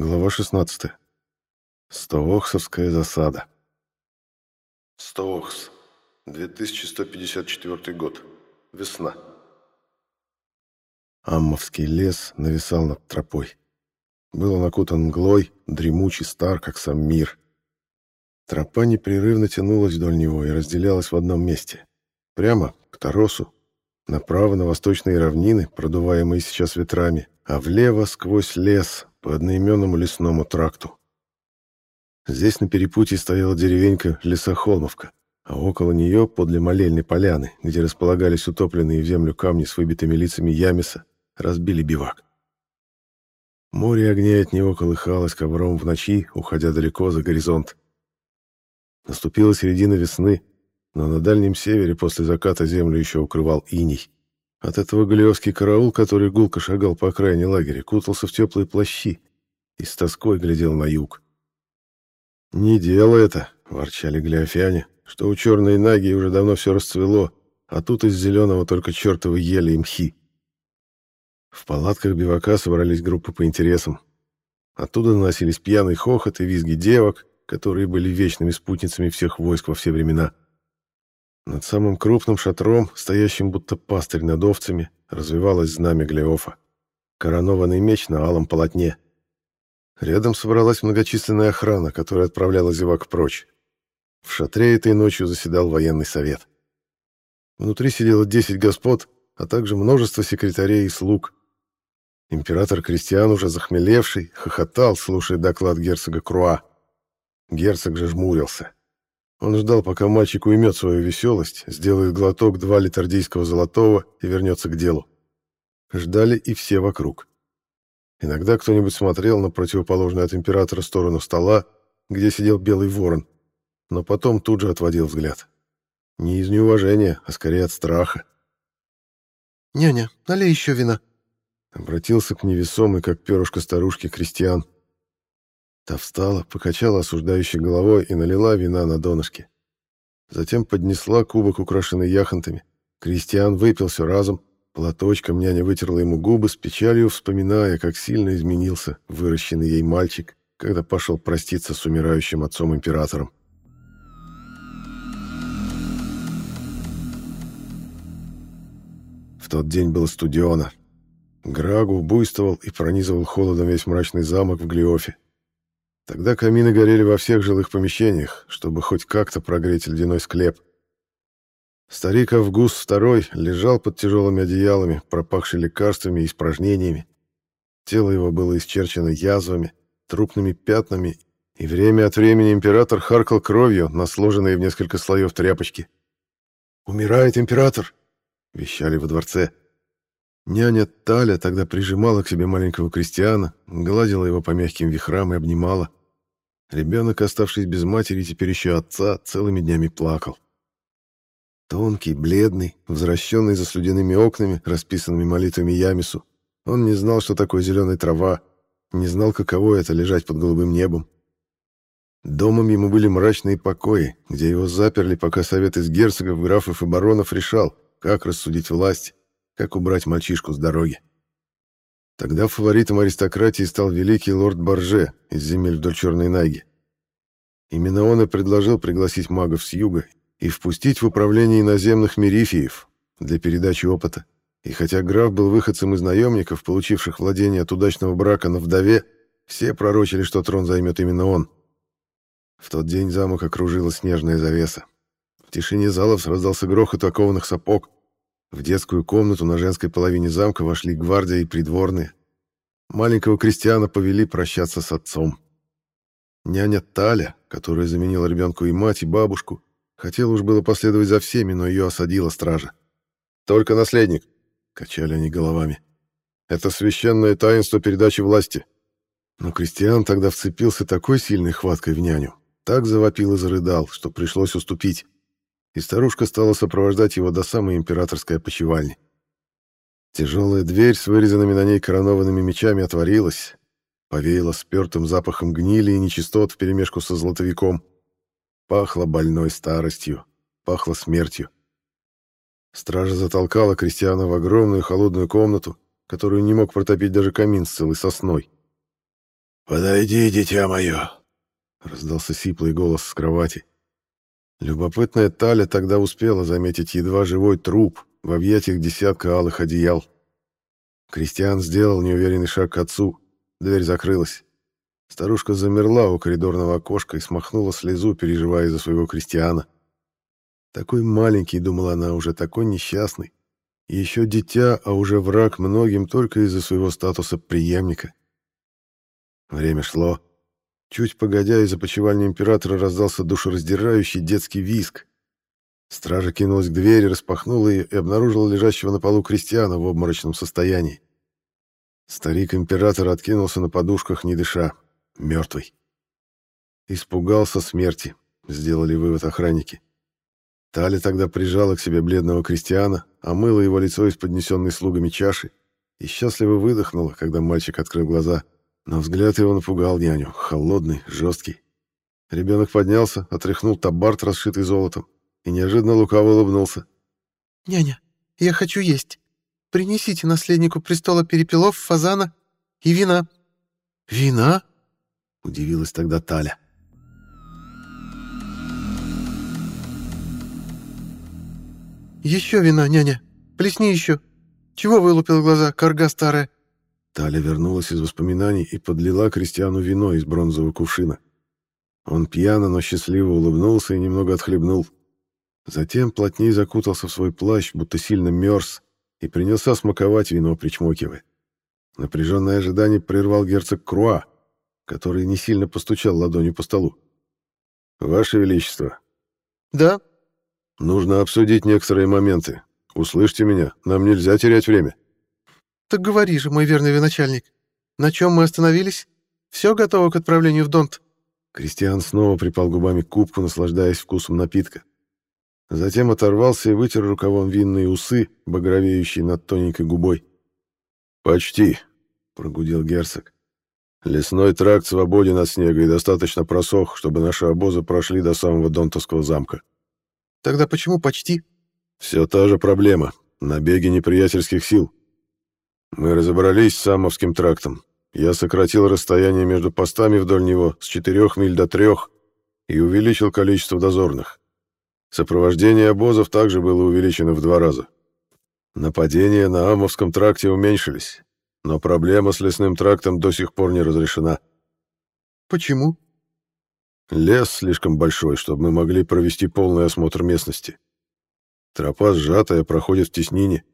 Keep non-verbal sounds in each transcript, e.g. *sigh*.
Глава 16. Стоохсовская засада. Стоохс. 2154 год. Весна. Аммовский лес нависал над тропой. Был он окутан мглой, дремучий стар, как сам мир. Тропа непрерывно тянулась вдоль него и разделялась в одном месте. Прямо к Таросу, направо на восточные равнины, продуваемые сейчас ветрами, а влево сквозь лес по одноименному лесному тракту. Здесь на перепутье стояла деревенька Лесохолмовка, а около нее, подле молельной поляны, где располагались утопленные в землю камни с выбитыми лицами Ямиса, разбили бивак. Море огней от него колыхалось ковром в ночи, уходя далеко за горизонт. Наступила середина весны, но на Дальнем Севере после заката землю еще укрывал иней. От этого галиовский караул, который гулко шагал по окраине лагеря, кутался в теплые плащи и с тоской глядел на юг. «Не дело это», — ворчали галиофяне, «что у черной наги уже давно все расцвело, а тут из зеленого только чертовы ели и мхи». В палатках бивака собрались группы по интересам. Оттуда доносились пьяный хохот и визги девок, которые были вечными спутницами всех войск во все времена. Над самым крупным шатром, стоящим будто пастырь над овцами, развивалось знамя Глеофа. Коронованный меч на алом полотне. Рядом собралась многочисленная охрана, которая отправляла зевак прочь. В шатре этой ночью заседал военный совет. Внутри сидело 10 господ, а также множество секретарей и слуг. Император Кристиан, уже захмелевший, хохотал, слушая доклад герцога Круа. Герцог же жмурился. Он ждал, пока мальчик уймет свою веселость, сделает глоток два литардийского золотого и вернется к делу. Ждали и все вокруг. Иногда кто-нибудь смотрел на противоположную от императора сторону стола, где сидел белый ворон, но потом тут же отводил взгляд. Не из неуважения, а скорее от страха. «Няня, налей еще вина», — обратился к невесомой, как перышко старушки, крестьян. Та встала, покачала осуждающей головой и налила вина на донышке. Затем поднесла кубок, украшенный яхонтами. Кристиан выпил все разом. Платочком няня вытерла ему губы с печалью, вспоминая, как сильно изменился выращенный ей мальчик, когда пошел проститься с умирающим отцом-императором. В тот день было студено. Грагу буйствовал и пронизывал холодом весь мрачный замок в Глиофе. Тогда камины горели во всех жилых помещениях, чтобы хоть как-то прогреть ледяной склеп. Старик Август II лежал под тяжелыми одеялами, пропахший лекарствами и испражнениями. Тело его было исчерчено язвами, трупными пятнами, и время от времени император харкал кровью на сложенные в несколько слоев тряпочки. «Умирает император!» — вещали во дворце. Няня Таля тогда прижимала к себе маленького крестьяна, гладила его по мягким вихрам и обнимала. Ребенок, оставшись без матери, теперь еще отца, целыми днями плакал. Тонкий, бледный, возвращенный за слюдяными окнами, расписанными молитвами Ямису, он не знал, что такое зеленая трава, не знал, каково это — лежать под голубым небом. Домом ему были мрачные покои, где его заперли, пока совет из герцогов, графов и баронов решал, как рассудить власть, как убрать мальчишку с дороги. Тогда фаворитом аристократии стал великий лорд Борже из земель вдоль Черной Найги. Именно он и предложил пригласить магов с юга и впустить в управление иноземных мирифиев для передачи опыта. И хотя граф был выходцем из наемников, получивших владение от удачного брака на вдове, все пророчили, что трон займет именно он. В тот день замок окружила снежная завеса. В тишине залов раздался грохот окованных сапог, в детскую комнату на женской половине замка вошли гвардия и придворные. Маленького крестьяна повели прощаться с отцом. Няня Таля, которая заменила ребенку и мать, и бабушку, хотела уж было последовать за всеми, но ее осадила стража. «Только наследник», — качали они головами. «Это священное таинство передачи власти». Но крестьян тогда вцепился такой сильной хваткой в няню, так завопил и зарыдал, что пришлось уступить и старушка стала сопровождать его до самой императорской опочивальни. Тяжелая дверь с вырезанными на ней коронованными мечами отворилась, повеяло спертым запахом гнили и нечистот вперемешку со златовиком. Пахло больной старостью, пахло смертью. Стража затолкала крестьяна в огромную холодную комнату, которую не мог протопить даже камин с целой сосной. «Подойди, дитя мое!» — раздался сиплый голос с кровати. Любопытная Таля тогда успела заметить едва живой труп в объятиях десятка алых одеял. Кристиан сделал неуверенный шаг к отцу. Дверь закрылась. Старушка замерла у коридорного окошка и смахнула слезу, переживая за своего Кристиана. Такой маленький, думала она, уже такой несчастный. Еще дитя, а уже враг многим только из-за своего статуса преемника. Время шло. Чуть погодя, из опочивальни императора раздался душераздирающий детский виск. Стража кинулась к двери, распахнула ее и обнаружила лежащего на полу крестьяна в обморочном состоянии. Старик-император откинулся на подушках, не дыша. Мертвый. Испугался смерти, сделали вывод охранники. Таля тогда прижала к себе бледного крестьяна, омыла его лицо из поднесенной слугами чаши и счастливо выдохнула, когда мальчик открыл глаза — но взгляд его напугал няню, холодный, жесткий. Ребенок поднялся, отряхнул табарт, расшитый золотом, и неожиданно лукаво улыбнулся. «Няня, я хочу есть. Принесите наследнику престола перепелов, фазана и вина». «Вина?» — удивилась тогда Таля. «Еще вина, няня. Плесни еще. Чего вылупил глаза, корга старая?» Таля вернулась из воспоминаний и подлила Кристиану вино из бронзового кувшина. Он пьяно, но счастливо улыбнулся и немного отхлебнул. Затем плотнее закутался в свой плащ, будто сильно мерз, и принялся смаковать вино, причмокивая. Напряженное ожидание прервал герцог Круа, который не сильно постучал ладонью по столу. «Ваше Величество». «Да?» «Нужно обсудить некоторые моменты. Услышьте меня, нам нельзя терять время». «Так говори же, мой верный военачальник. На чем мы остановились? Все готово к отправлению в Донт?» Кристиан снова припал губами к кубку, наслаждаясь вкусом напитка. Затем оторвался и вытер рукавом винные усы, багровеющие над тоненькой губой. «Почти», — прогудел герцог. «Лесной тракт свободен от снега и достаточно просох, чтобы наши обозы прошли до самого Донтовского замка». «Тогда почему почти?» «Все та же проблема. Набеги неприятельских сил. Мы разобрались с Самовским трактом. Я сократил расстояние между постами вдоль него с четырех миль до трех и увеличил количество дозорных. Сопровождение обозов также было увеличено в два раза. Нападения на Амовском тракте уменьшились, но проблема с лесным трактом до сих пор не разрешена. Почему? Лес слишком большой, чтобы мы могли провести полный осмотр местности. Тропа сжатая, проходит в теснине.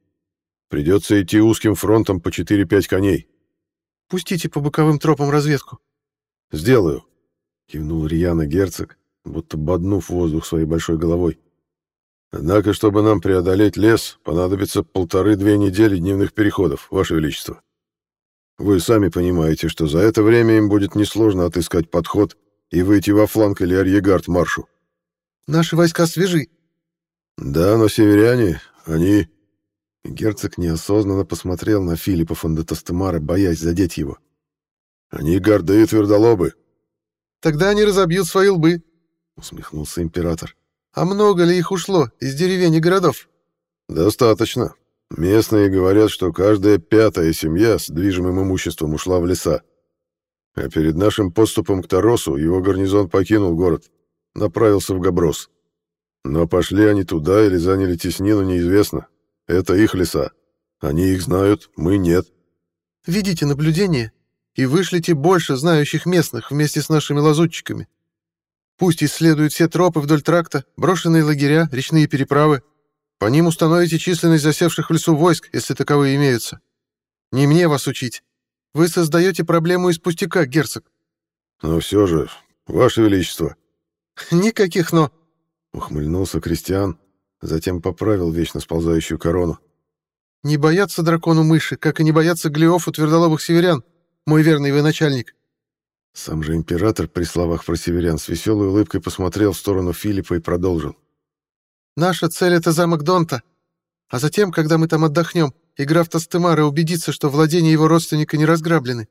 Придется идти узким фронтом по 4-5 коней. Пустите по боковым тропам разведку. Сделаю, кивнул Рьяна герцог, будто боднув воздух своей большой головой. Однако, чтобы нам преодолеть лес, понадобится полторы-две недели дневных переходов, Ваше Величество. Вы сами понимаете, что за это время им будет несложно отыскать подход и выйти во фланг или арьегард маршу. Наши войска свежи. Да, но северяне, они... Герцог неосознанно посмотрел на Филиппа фон де боясь задеть его. «Они горды и твердолобы». «Тогда они разобьют свои лбы», — усмехнулся император. «А много ли их ушло из деревень и городов?» «Достаточно. Местные говорят, что каждая пятая семья с движимым имуществом ушла в леса. А перед нашим поступом к Таросу его гарнизон покинул город, направился в Габрос. Но пошли они туда или заняли теснину, неизвестно. Это их леса. Они их знают, мы нет. Ведите наблюдение и вышлите больше знающих местных вместе с нашими лазутчиками. Пусть исследуют все тропы вдоль тракта, брошенные лагеря, речные переправы. По ним установите численность засевших в лесу войск, если таковые имеются. Не мне вас учить. Вы создаете проблему из пустяка, герцог. Но все же, ваше величество. *laughs* Никаких «но». Ухмыльнулся Кристиан, Затем поправил вечно сползающую корону. «Не боятся дракону мыши, как и не боятся глиофу твердолобых северян, мой верный военачальник». Сам же император при словах про северян с веселой улыбкой посмотрел в сторону Филиппа и продолжил. «Наша цель — это замок Донта. А затем, когда мы там отдохнем, и граф Тастемара убедится, что владения его родственника не разграблены».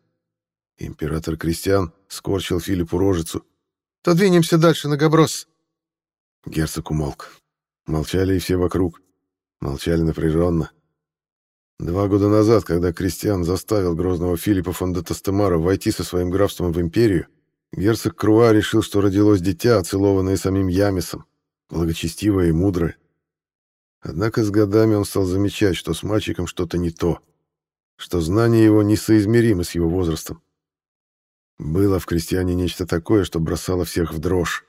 Император Кристиан скорчил Филиппу рожицу. «То двинемся дальше на Габрос». Герцог умолк. Молчали и все вокруг. Молчали напряженно. Два года назад, когда Кристиан заставил грозного Филиппа фон де Тастемара войти со своим графством в империю, герцог Круа решил, что родилось дитя, оцелованное самим Ямисом, благочестивое и мудрое. Однако с годами он стал замечать, что с мальчиком что-то не то, что знания его несоизмеримы с его возрастом. Было в крестьяне нечто такое, что бросало всех в дрожь.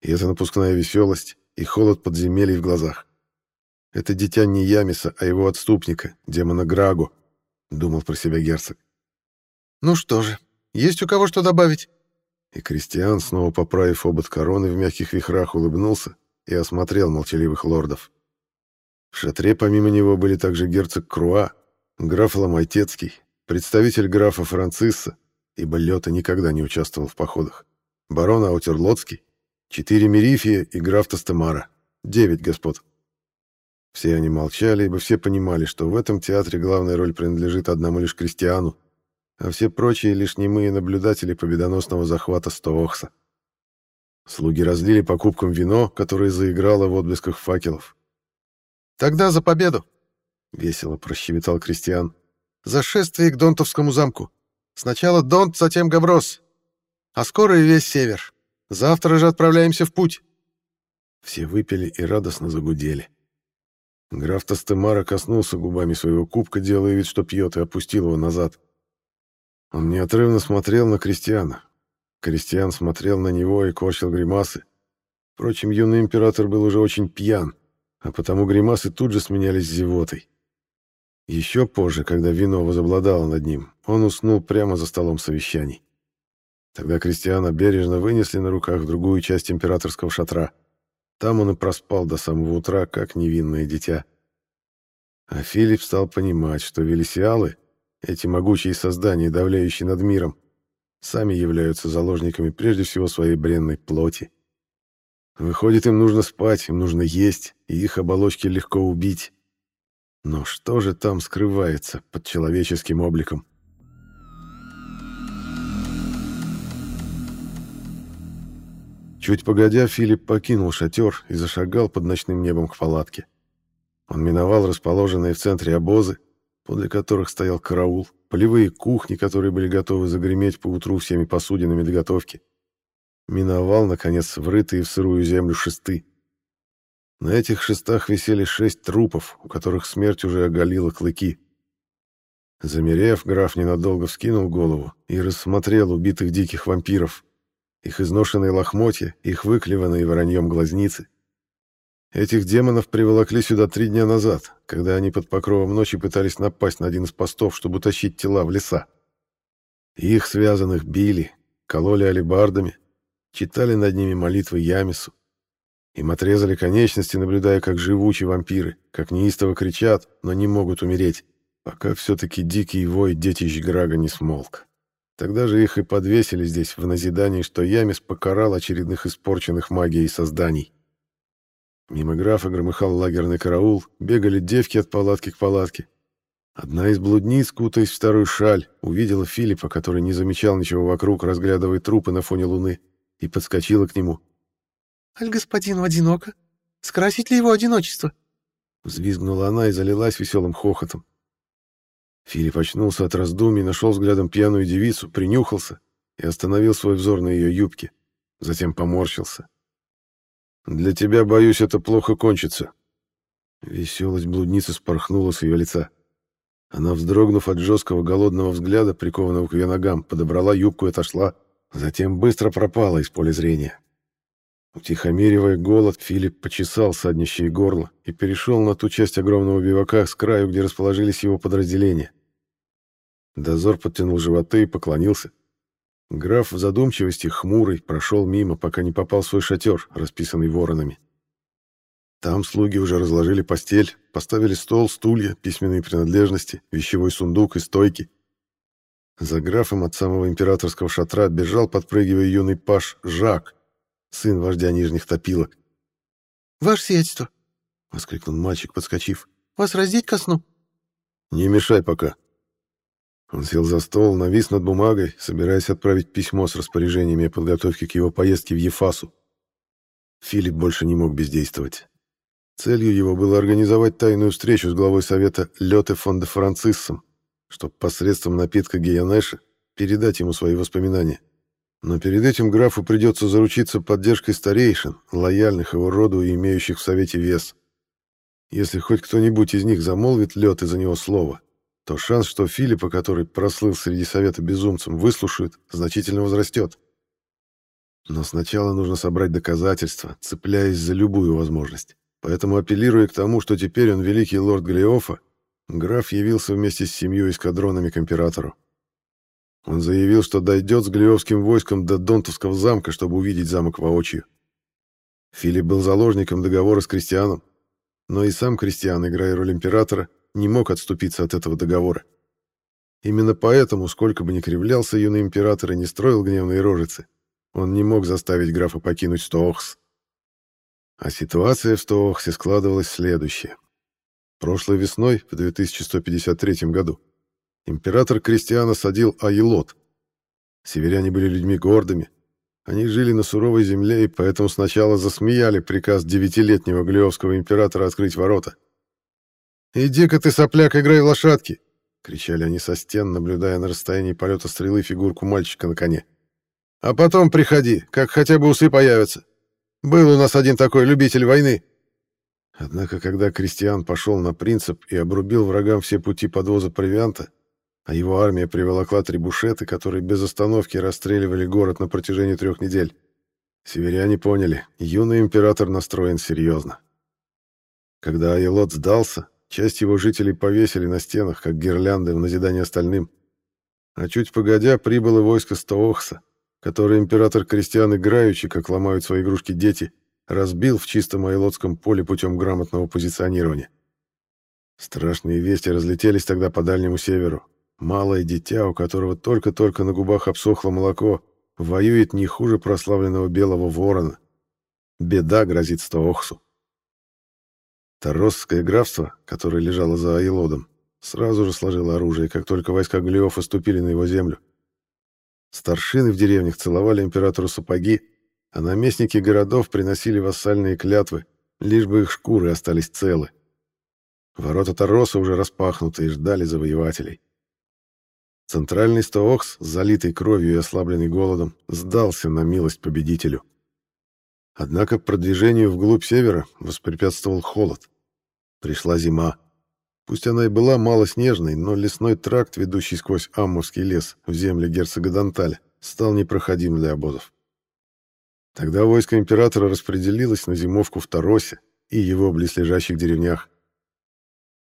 И это напускная веселость, и холод подземелий в глазах. Это дитя не Ямиса, а его отступника, демона Грагу, думал про себя герцог. Ну что же, есть у кого что добавить? И Кристиан, снова поправив обод короны в мягких вихрах, улыбнулся и осмотрел молчаливых лордов. В шатре помимо него были также герцог Круа, граф Ломайтецкий, представитель графа Францисса, ибо Лёта никогда не участвовал в походах, барон Аутерлотский, четыре Мерифия и граф Тастемара, девять господ. Все они молчали, ибо все понимали, что в этом театре главная роль принадлежит одному лишь крестьяну, а все прочие лишь немые наблюдатели победоносного захвата Стоохса. Слуги разлили по кубкам вино, которое заиграло в отблесках факелов. «Тогда за победу!» — весело прощебетал крестьян. «За шествие к Донтовскому замку! Сначала Донт, затем Гаврос! А скоро и весь север! Завтра же отправляемся в путь!» Все выпили и радостно загудели. Граф Тастемара коснулся губами своего кубка, делая вид, что пьет, и опустил его назад. Он неотрывно смотрел на крестьяна. Крестьян смотрел на него и корчил гримасы. Впрочем, юный император был уже очень пьян, а потому гримасы тут же сменялись зевотой. Еще позже, когда вино возобладало над ним, он уснул прямо за столом совещаний. Тогда крестьяна бережно вынесли на руках в другую часть императорского шатра — там он и проспал до самого утра, как невинное дитя. А Филипп стал понимать, что велисиалы, эти могучие создания, давляющие над миром, сами являются заложниками прежде всего своей бренной плоти. Выходит, им нужно спать, им нужно есть, и их оболочки легко убить. Но что же там скрывается под человеческим обликом? Чуть погодя, Филипп покинул шатер и зашагал под ночным небом к палатке. Он миновал расположенные в центре обозы, подле которых стоял караул, полевые кухни, которые были готовы загреметь по утру всеми посудинами для готовки. Миновал, наконец, врытые в сырую землю шесты. На этих шестах висели шесть трупов, у которых смерть уже оголила клыки. Замерев, граф ненадолго вскинул голову и рассмотрел убитых диких вампиров их изношенные лохмотья, их выклеванные вороньем глазницы. Этих демонов приволокли сюда три дня назад, когда они под покровом ночи пытались напасть на один из постов, чтобы утащить тела в леса. Их связанных били, кололи алебардами, читали над ними молитвы Ямису. Им отрезали конечности, наблюдая, как живучие вампиры, как неистово кричат, но не могут умереть, пока все-таки дикий вой детищ Грага не смолк. Тогда же их и подвесили здесь в назидании, что Ямис покарал очередных испорченных магией созданий. Мимо графа громыхал лагерный караул, бегали девки от палатки к палатке. Одна из блудниц, кутаясь в старую шаль, увидела Филиппа, который не замечал ничего вокруг, разглядывая трупы на фоне луны, и подскочила к нему. «Аль господину одиноко? Скрасить ли его одиночество?» Взвизгнула она и залилась веселым хохотом. Филипп очнулся от раздумий, нашел взглядом пьяную девицу, принюхался и остановил свой взор на ее юбке. Затем поморщился. «Для тебя, боюсь, это плохо кончится». Веселость блудницы спорхнула с ее лица. Она, вздрогнув от жесткого голодного взгляда, прикованного к ее ногам, подобрала юбку и отошла, затем быстро пропала из поля зрения. Утихомиривая голод, Филипп почесал саднищее горло и перешел на ту часть огромного бивака с краю, где расположились его подразделения. Дозор подтянул животы и поклонился. Граф в задумчивости, хмурый, прошел мимо, пока не попал в свой шатер, расписанный воронами. Там слуги уже разложили постель, поставили стол, стулья, письменные принадлежности, вещевой сундук и стойки. За графом от самого императорского шатра бежал, подпрыгивая юный паш, Жак, сын вождя нижних топилок. «Ваше сиятельство!» — воскликнул мальчик, подскочив. «Вас раздеть ко сну?» «Не мешай пока», он сел за стол, навис над бумагой, собираясь отправить письмо с распоряжениями о подготовке к его поездке в Ефасу. Филипп больше не мог бездействовать. Целью его было организовать тайную встречу с главой совета Лёте фон де Франциссом, чтобы посредством напитка Гиянеша передать ему свои воспоминания. Но перед этим графу придется заручиться поддержкой старейшин, лояльных его роду и имеющих в совете вес. Если хоть кто-нибудь из них замолвит лед из-за него слово, то шанс, что Филиппа, который прослыл среди совета безумцем, выслушают, значительно возрастет. Но сначала нужно собрать доказательства, цепляясь за любую возможность. Поэтому, апеллируя к тому, что теперь он великий лорд Глеофа, граф явился вместе с семьей эскадронами к императору. Он заявил, что дойдет с Глиовским войском до Донтовского замка, чтобы увидеть замок воочию. Филипп был заложником договора с крестьяном, но и сам крестьян, играя роль императора, не мог отступиться от этого договора. Именно поэтому, сколько бы ни кривлялся юный император и не строил гневные рожицы, он не мог заставить графа покинуть Стоохс. А ситуация в Стоохсе складывалась следующая. Прошлой весной, в 2153 году, Император Кристиан осадил Аилот. Северяне были людьми гордыми. Они жили на суровой земле и поэтому сначала засмеяли приказ девятилетнего глиовского императора открыть ворота. «Иди-ка ты, сопляк, играй в лошадки!» — кричали они со стен, наблюдая на расстоянии полета стрелы фигурку мальчика на коне. «А потом приходи, как хотя бы усы появятся. Был у нас один такой любитель войны». Однако, когда Кристиан пошел на принцип и обрубил врагам все пути подвоза провианта, а его армия приволокла трибушеты, которые без остановки расстреливали город на протяжении трех недель. Северяне поняли, юный император настроен серьезно. Когда Айлот сдался, часть его жителей повесили на стенах, как гирлянды в назидание остальным. А чуть погодя прибыло войско Стоохса, которое император крестьян играючи, как ломают свои игрушки дети, разбил в чистом айлотском поле путем грамотного позиционирования. Страшные вести разлетелись тогда по Дальнему Северу, Малое дитя, у которого только-только на губах обсохло молоко, воюет не хуже прославленного белого ворона. Беда грозит Стоохсу. Таросское графство, которое лежало за Айлодом, сразу же сложило оружие, как только войска Глиофа ступили на его землю. Старшины в деревнях целовали императору сапоги, а наместники городов приносили вассальные клятвы, лишь бы их шкуры остались целы. Ворота Тароса уже распахнуты и ждали завоевателей. Центральный Стоокс, залитый кровью и ослабленный голодом, сдался на милость победителю. Однако продвижению вглубь севера воспрепятствовал холод. Пришла зима. Пусть она и была малоснежной, но лесной тракт, ведущий сквозь Аммовский лес в земли герцога Данталя, стал непроходим для обозов. Тогда войско императора распределилось на зимовку в Таросе и его близлежащих деревнях.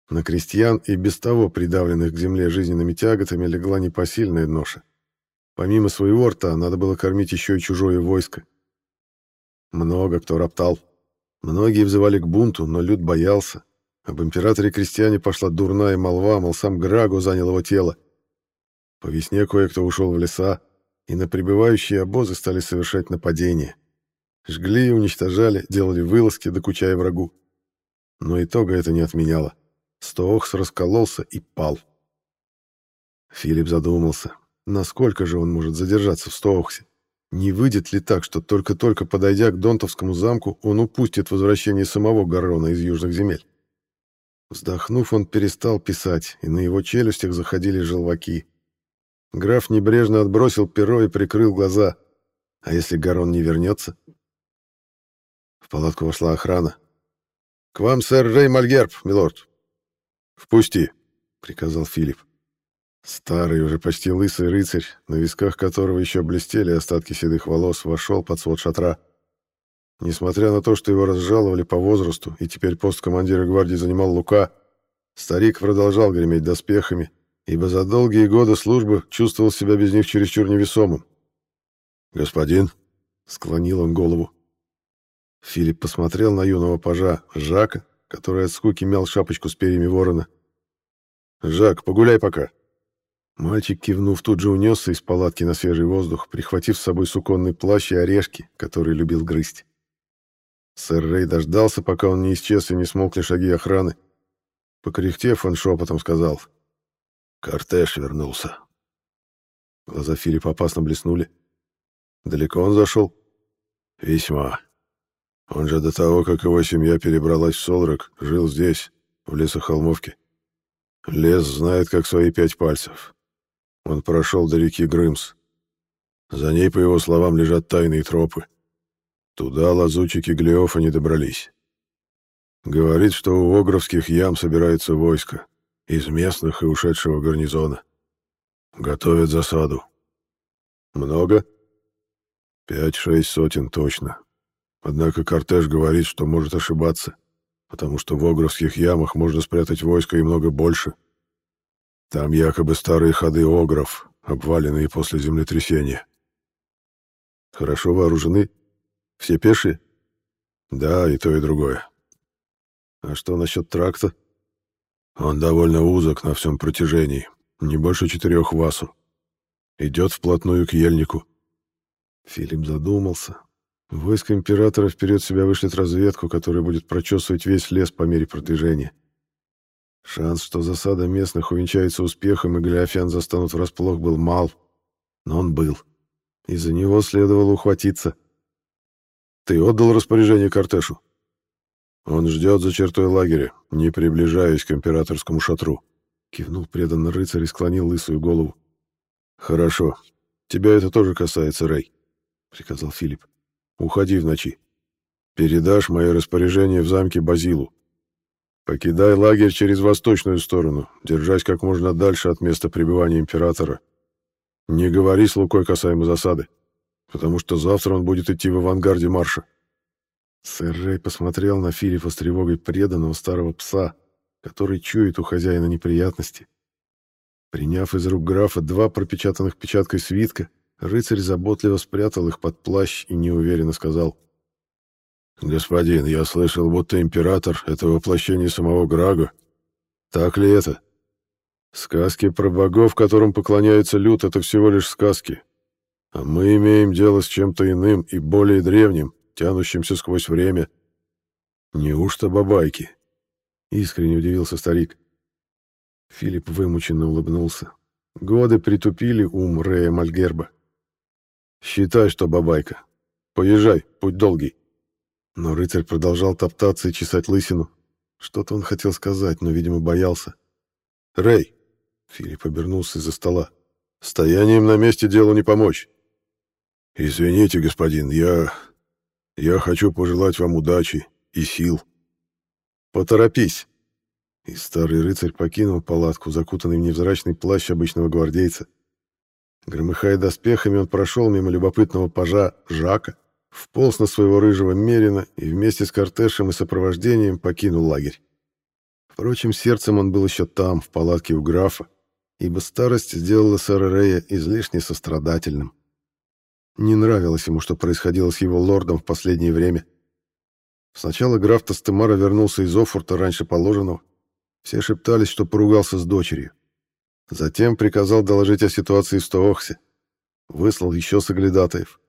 На крестьян и без того придавленных к земле жизненными тяготами легла непосильная ноша. Помимо своего рта надо было кормить еще и чужое войско. Много кто роптал. Многие взывали к бунту, но люд боялся. Об императоре крестьяне пошла дурная молва, мол, сам Граго занял его тело. По весне кое-кто ушел в леса, и на прибывающие обозы стали совершать нападения. Жгли и уничтожали, делали вылазки, докучая врагу. Но итога это не отменяло. Стоохс раскололся и пал. Филипп задумался, насколько же он может задержаться в Стоохсе. Не выйдет ли так, что только-только подойдя к Донтовскому замку, он упустит возвращение самого Гаррона из южных земель? Вздохнув, он перестал писать, и на его челюстях заходили желваки. Граф небрежно отбросил перо и прикрыл глаза. А если Гарон не вернется? В палатку вошла охрана. «К вам, сэр Рей Мальгерб, милорд», «Впусти», — приказал Филипп. Старый, уже почти лысый рыцарь, на висках которого еще блестели остатки седых волос, вошел под свод шатра. Несмотря на то, что его разжаловали по возрасту, и теперь пост командира гвардии занимал Лука, старик продолжал греметь доспехами, ибо за долгие годы службы чувствовал себя без них чересчур невесомым. «Господин», — склонил он голову. Филипп посмотрел на юного пажа Жака, который от скуки мял шапочку с перьями ворона. «Жак, погуляй пока». Мальчик, кивнув, тут же унесся из палатки на свежий воздух, прихватив с собой суконный плащ и орешки, которые любил грызть. Сэр Рэй дождался, пока он не исчез и не смолкли шаги охраны. Покряхтев, он шепотом сказал. «Кортеж вернулся». Глаза Филиппа опасно блеснули. «Далеко он зашел?» «Весьма. Он же до того, как его семья перебралась в Солрак, жил здесь, в лесохолмовке. Лес знает, как свои пять пальцев. Он прошел до реки Грымс. За ней, по его словам, лежат тайные тропы. Туда лазутчики Глеофа не добрались. Говорит, что у Огровских ям собирается войско, из местных и ушедшего гарнизона. Готовят засаду. Много? Пять-шесть сотен точно. Однако кортеж говорит, что может ошибаться, потому что в Огровских ямах можно спрятать войско и много больше. Там якобы старые ходы Огров, обваленные после землетрясения. Хорошо вооружены? Все пешие? Да, и то, и другое. А что насчет тракта? Он довольно узок на всем протяжении, не больше четырех васу. Идет вплотную к ельнику. Филипп задумался. Войско императора вперед себя вышлет разведку, которая будет прочесывать весь лес по мере продвижения. Шанс, что засада местных увенчается успехом и Голиафян застанут врасплох, был мал, но он был. И за него следовало ухватиться. «Ты отдал распоряжение Кортешу?» «Он ждет за чертой лагеря, не приближаясь к императорскому шатру», — кивнул преданный рыцарь и склонил лысую голову. «Хорошо. Тебя это тоже касается, Рэй», — приказал Филипп. «Уходи в ночи. Передашь мое распоряжение в замке Базилу. Покидай лагерь через восточную сторону, держась как можно дальше от места пребывания императора. Не говори с Лукой касаемо засады, потому что завтра он будет идти в авангарде марша. Сэр Рэй посмотрел на Филиппа с тревогой преданного старого пса, который чует у хозяина неприятности. Приняв из рук графа два пропечатанных печаткой свитка, рыцарь заботливо спрятал их под плащ и неуверенно сказал. «Господин, я слышал, будто император — это воплощение самого Грага. Так ли это? Сказки про богов, которым поклоняется люд, — это всего лишь сказки. А мы имеем дело с чем-то иным и более древним, тянущимся сквозь время. Неужто бабайки? Искренне удивился старик. Филипп вымученно улыбнулся. Годы притупили ум Рея Мальгерба. Считай, что бабайка. Поезжай, путь долгий. Но рыцарь продолжал топтаться и чесать лысину. Что-то он хотел сказать, но, видимо, боялся. «Рэй!» — Филипп обернулся из-за стола. «Стоянием на месте делу не помочь». «Извините, господин, я... Я хочу пожелать вам удачи и сил. Поторопись. И старый рыцарь покинул палатку, закутанный в невзрачный плащ обычного гвардейца. Громыхая доспехами, он прошел мимо любопытного пажа Жака, вполз на своего рыжего мерина и вместе с кортешем и сопровождением покинул лагерь. Впрочем, сердцем он был еще там, в палатке у графа, ибо старость сделала сэра Рея излишне сострадательным. Не нравилось ему, что происходило с его лордом в последнее время. Сначала граф Тастемара вернулся из Офорта раньше положенного. Все шептались, что поругался с дочерью. Затем приказал доложить о ситуации в Стоохсе. Выслал еще соглядатаев.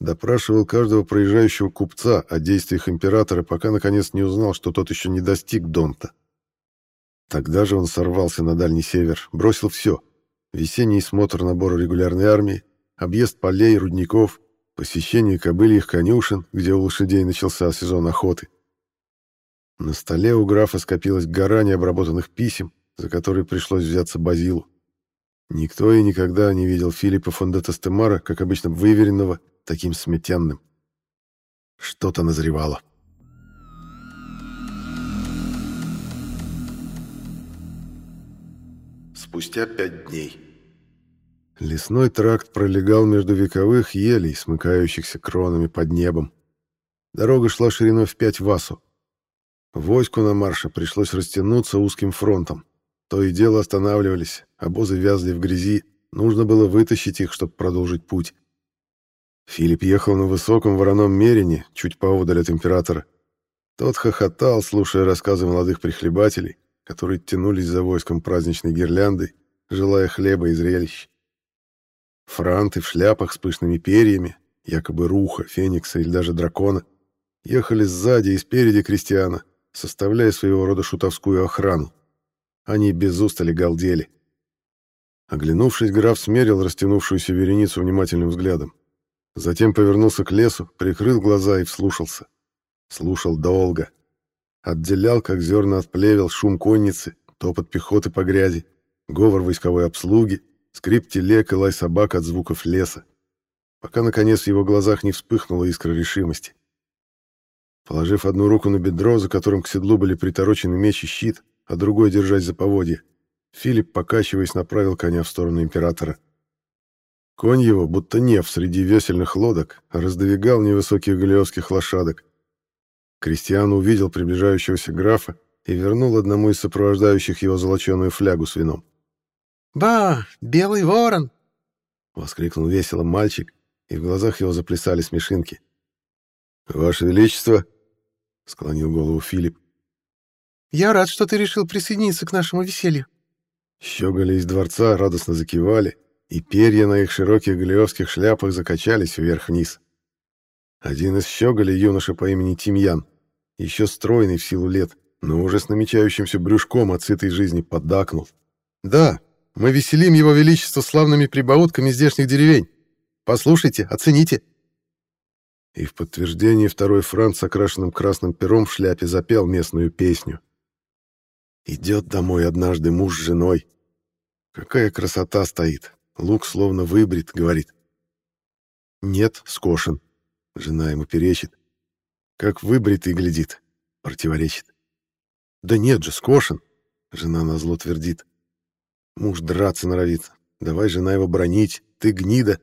Допрашивал каждого проезжающего купца о действиях императора, пока наконец не узнал, что тот еще не достиг Донта. Тогда же он сорвался на Дальний Север, бросил все. Весенний смотр набора регулярной армии, объезд полей, рудников, посещение кобыльих конюшен, где у лошадей начался сезон охоты. На столе у графа скопилась гора необработанных писем, за которые пришлось взяться Базилу. Никто и никогда не видел Филиппа фон де Тестемара, как обычно выверенного, таким сметенным. Что-то назревало. Спустя пять дней. Лесной тракт пролегал между вековых елей, смыкающихся кронами под небом. Дорога шла шириной в пять васу. Войску на марше пришлось растянуться узким фронтом. То и дело останавливались, обозы вязли в грязи, нужно было вытащить их, чтобы продолжить путь. Филипп ехал на высоком вороном мерине, чуть поодаль от императора. Тот хохотал, слушая рассказы молодых прихлебателей, которые тянулись за войском праздничной гирляндой, желая хлеба и зрелищ. Франты в шляпах с пышными перьями, якобы руха, феникса или даже дракона, ехали сзади и спереди крестьяна, составляя своего рода шутовскую охрану. Они без устали галдели. Оглянувшись, граф смерил растянувшуюся вереницу внимательным взглядом. Затем повернулся к лесу, прикрыл глаза и вслушался. Слушал долго. Отделял, как зерна от плевел, шум конницы, топот пехоты по грязи, говор войсковой обслуги, скрип телег и лай собак от звуков леса, пока, наконец, в его глазах не вспыхнула искра решимости. Положив одну руку на бедро, за которым к седлу были приторочены меч и щит, а другой держась за поводья, Филипп, покачиваясь, направил коня в сторону императора. Конь его, будто неф среди весельных лодок, раздвигал невысоких галиовских лошадок. Кристиан увидел приближающегося графа и вернул одному из сопровождающих его золоченую флягу с вином. «Ба, белый ворон!» — воскликнул весело мальчик, и в глазах его заплясали смешинки. «Ваше Величество!» — склонил голову Филипп. «Я рад, что ты решил присоединиться к нашему веселью». Щеголи из дворца радостно закивали, и перья на их широких галиовских шляпах закачались вверх-вниз. Один из щеголей, юноша по имени Тимьян, еще стройный в силу лет, но уже с намечающимся брюшком от сытой жизни, поддакнул. «Да, мы веселим его величество славными прибаутками здешних деревень. Послушайте, оцените». И в подтверждение второй Франц с окрашенным красным пером в шляпе запел местную песню. «Идет домой однажды муж с женой. Какая красота стоит. Лук словно выбрит, говорит. Нет, скошен. Жена ему перечит. Как выбритый глядит, противоречит. Да нет же, скошен. Жена назло твердит. Муж драться норовит. Давай жена его бронить. Ты гнида.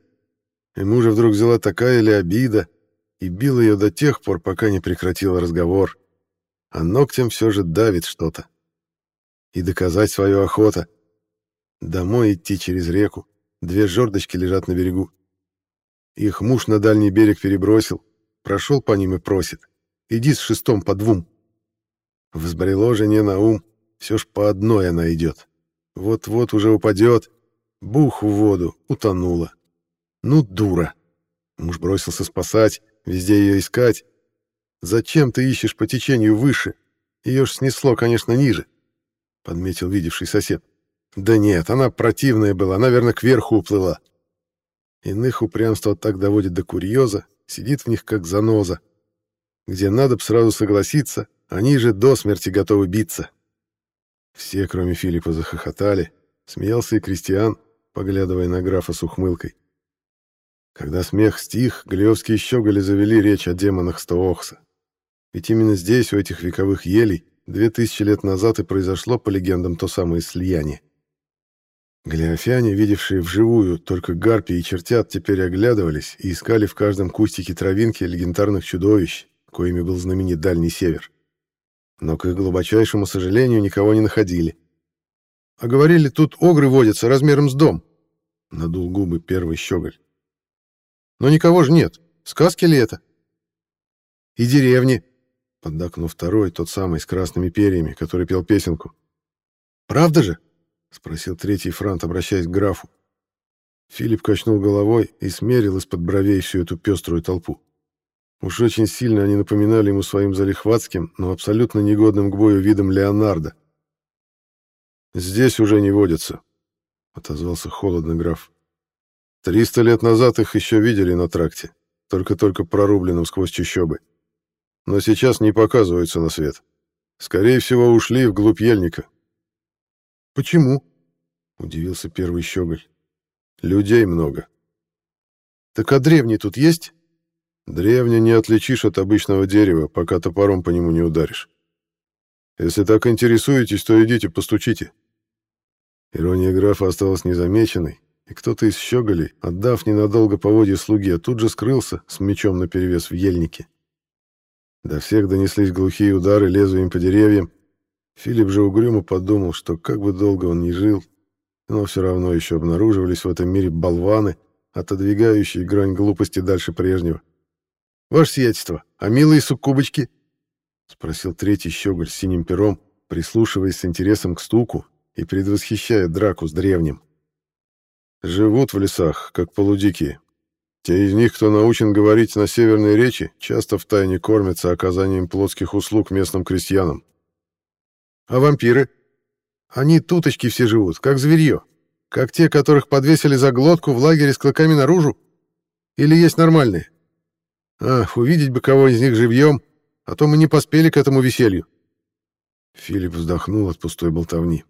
И мужа вдруг взяла такая ли обида, и бил ее до тех пор, пока не прекратил разговор. А ногтем все же давит что-то. И доказать свою охота. Домой идти через реку. Две жердочки лежат на берегу. Их муж на дальний берег перебросил, прошел по ним и просит. Иди с шестом по двум. Взбрело жене на ум, все ж по одной она идет. Вот-вот уже упадет. Бух в воду, утонула. Ну, дура. Муж бросился спасать, везде ее искать. Зачем ты ищешь по течению выше? Ее ж снесло, конечно, ниже, — подметил видевший сосед. Да нет, она противная была, наверное, кверху уплыла. Иных упрямство так доводит до курьеза, сидит в них как заноза. Где надо б сразу согласиться, они же до смерти готовы биться. Все, кроме Филиппа, захохотали. Смеялся и Кристиан, поглядывая на графа с ухмылкой. Когда смех стих, Глиовские щеголи завели речь о демонах Стоохса. Ведь именно здесь, у этих вековых елей, две тысячи лет назад и произошло, по легендам, то самое слияние. Галиофяне, видевшие вживую только гарпии и чертят, теперь оглядывались и искали в каждом кустике травинки легендарных чудовищ, коими был знаменит Дальний Север. Но, к их глубочайшему сожалению, никого не находили. «А говорили, тут огры водятся размером с дом», — надул губы первый щеголь. «Но никого же нет. Сказки ли это?» «И деревни», — поддакнул второй, тот самый с красными перьями, который пел песенку. «Правда же?» — спросил третий франт, обращаясь к графу. Филипп качнул головой и смерил из-под бровей всю эту пеструю толпу. Уж очень сильно они напоминали ему своим залихватским, но абсолютно негодным к бою видом Леонардо. «Здесь уже не водятся», — отозвался холодно граф. «Триста лет назад их еще видели на тракте, только-только прорубленном сквозь чащобы. Но сейчас не показываются на свет. Скорее всего, ушли вглубь ельника, «Почему?» — удивился первый щеголь. «Людей много». «Так а древний тут есть?» «Древний не отличишь от обычного дерева, пока топором по нему не ударишь. Если так интересуетесь, то идите постучите». Ирония графа осталась незамеченной, и кто-то из щеголей, отдав ненадолго поводье слуге, тут же скрылся с мечом наперевес в ельнике. До всех донеслись глухие удары лезвием по деревьям, Филипп же угрюмо подумал, что как бы долго он ни жил, но все равно еще обнаруживались в этом мире болваны, отодвигающие грань глупости дальше прежнего. «Ваше сиятельство, а милые суккубочки?» — спросил третий щеголь с синим пером, прислушиваясь с интересом к стуку и предвосхищая драку с древним. «Живут в лесах, как полудикие. Те из них, кто научен говорить на северной речи, часто втайне кормятся оказанием плотских услуг местным крестьянам. А вампиры? Они туточки все живут, как зверье. Как те, которых подвесили за глотку в лагере с клыками наружу? Или есть нормальные? Ах, увидеть бы кого из них живьем, а то мы не поспели к этому веселью». Филипп вздохнул от пустой болтовни.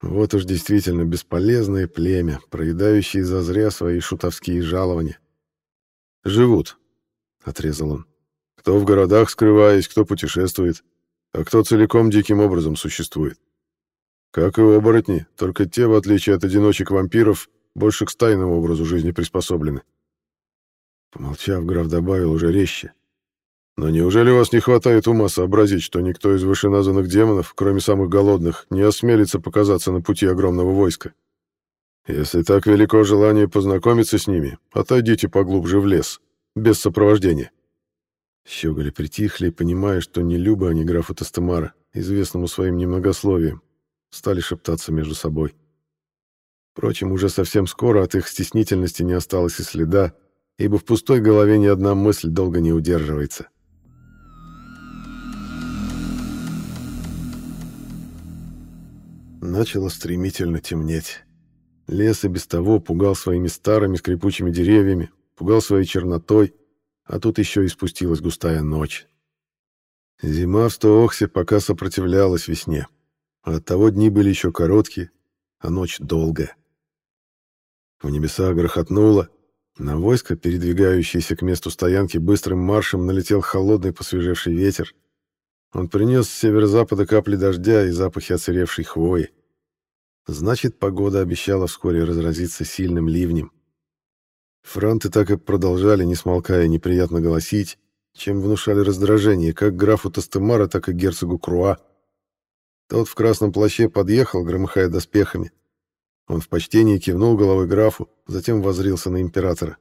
Вот уж действительно бесполезное племя, проедающее зазря свои шутовские жалования. «Живут», — отрезал он. «Кто в городах скрываясь, кто путешествует, а кто целиком диким образом существует. Как и оборотни, только те, в отличие от одиночек-вампиров, больше к стайному образу жизни приспособлены». Помолчав, граф добавил уже резче. Но неужели у вас не хватает ума сообразить, что никто из вышеназванных демонов, кроме самых голодных, не осмелится показаться на пути огромного войска? Если так велико желание познакомиться с ними, отойдите поглубже в лес, без сопровождения. Щеголи притихли, понимая, что не Люба, а не графу Тастемара, известному своим немногословием, стали шептаться между собой. Впрочем, уже совсем скоро от их стеснительности не осталось и следа, ибо в пустой голове ни одна мысль долго не удерживается. Начало стремительно темнеть. Лес и без того пугал своими старыми скрипучими деревьями, пугал своей чернотой, а тут еще и спустилась густая ночь. Зима в Стоохсе пока сопротивлялась весне, а оттого дни были еще короткие, а ночь долгая. В небеса грохотнуло, на войско, передвигающееся к месту стоянки, быстрым маршем налетел холодный посвежевший ветер, он принес с северо-запада капли дождя и запахи оцаревшей хвои. Значит, погода обещала вскоре разразиться сильным ливнем. Франты так и продолжали, не смолкая, неприятно голосить, чем внушали раздражение как графу Тастемара, так и герцогу Круа. Тот в красном плаще подъехал, громыхая доспехами. Он в почтении кивнул головой графу, затем возрился на императора.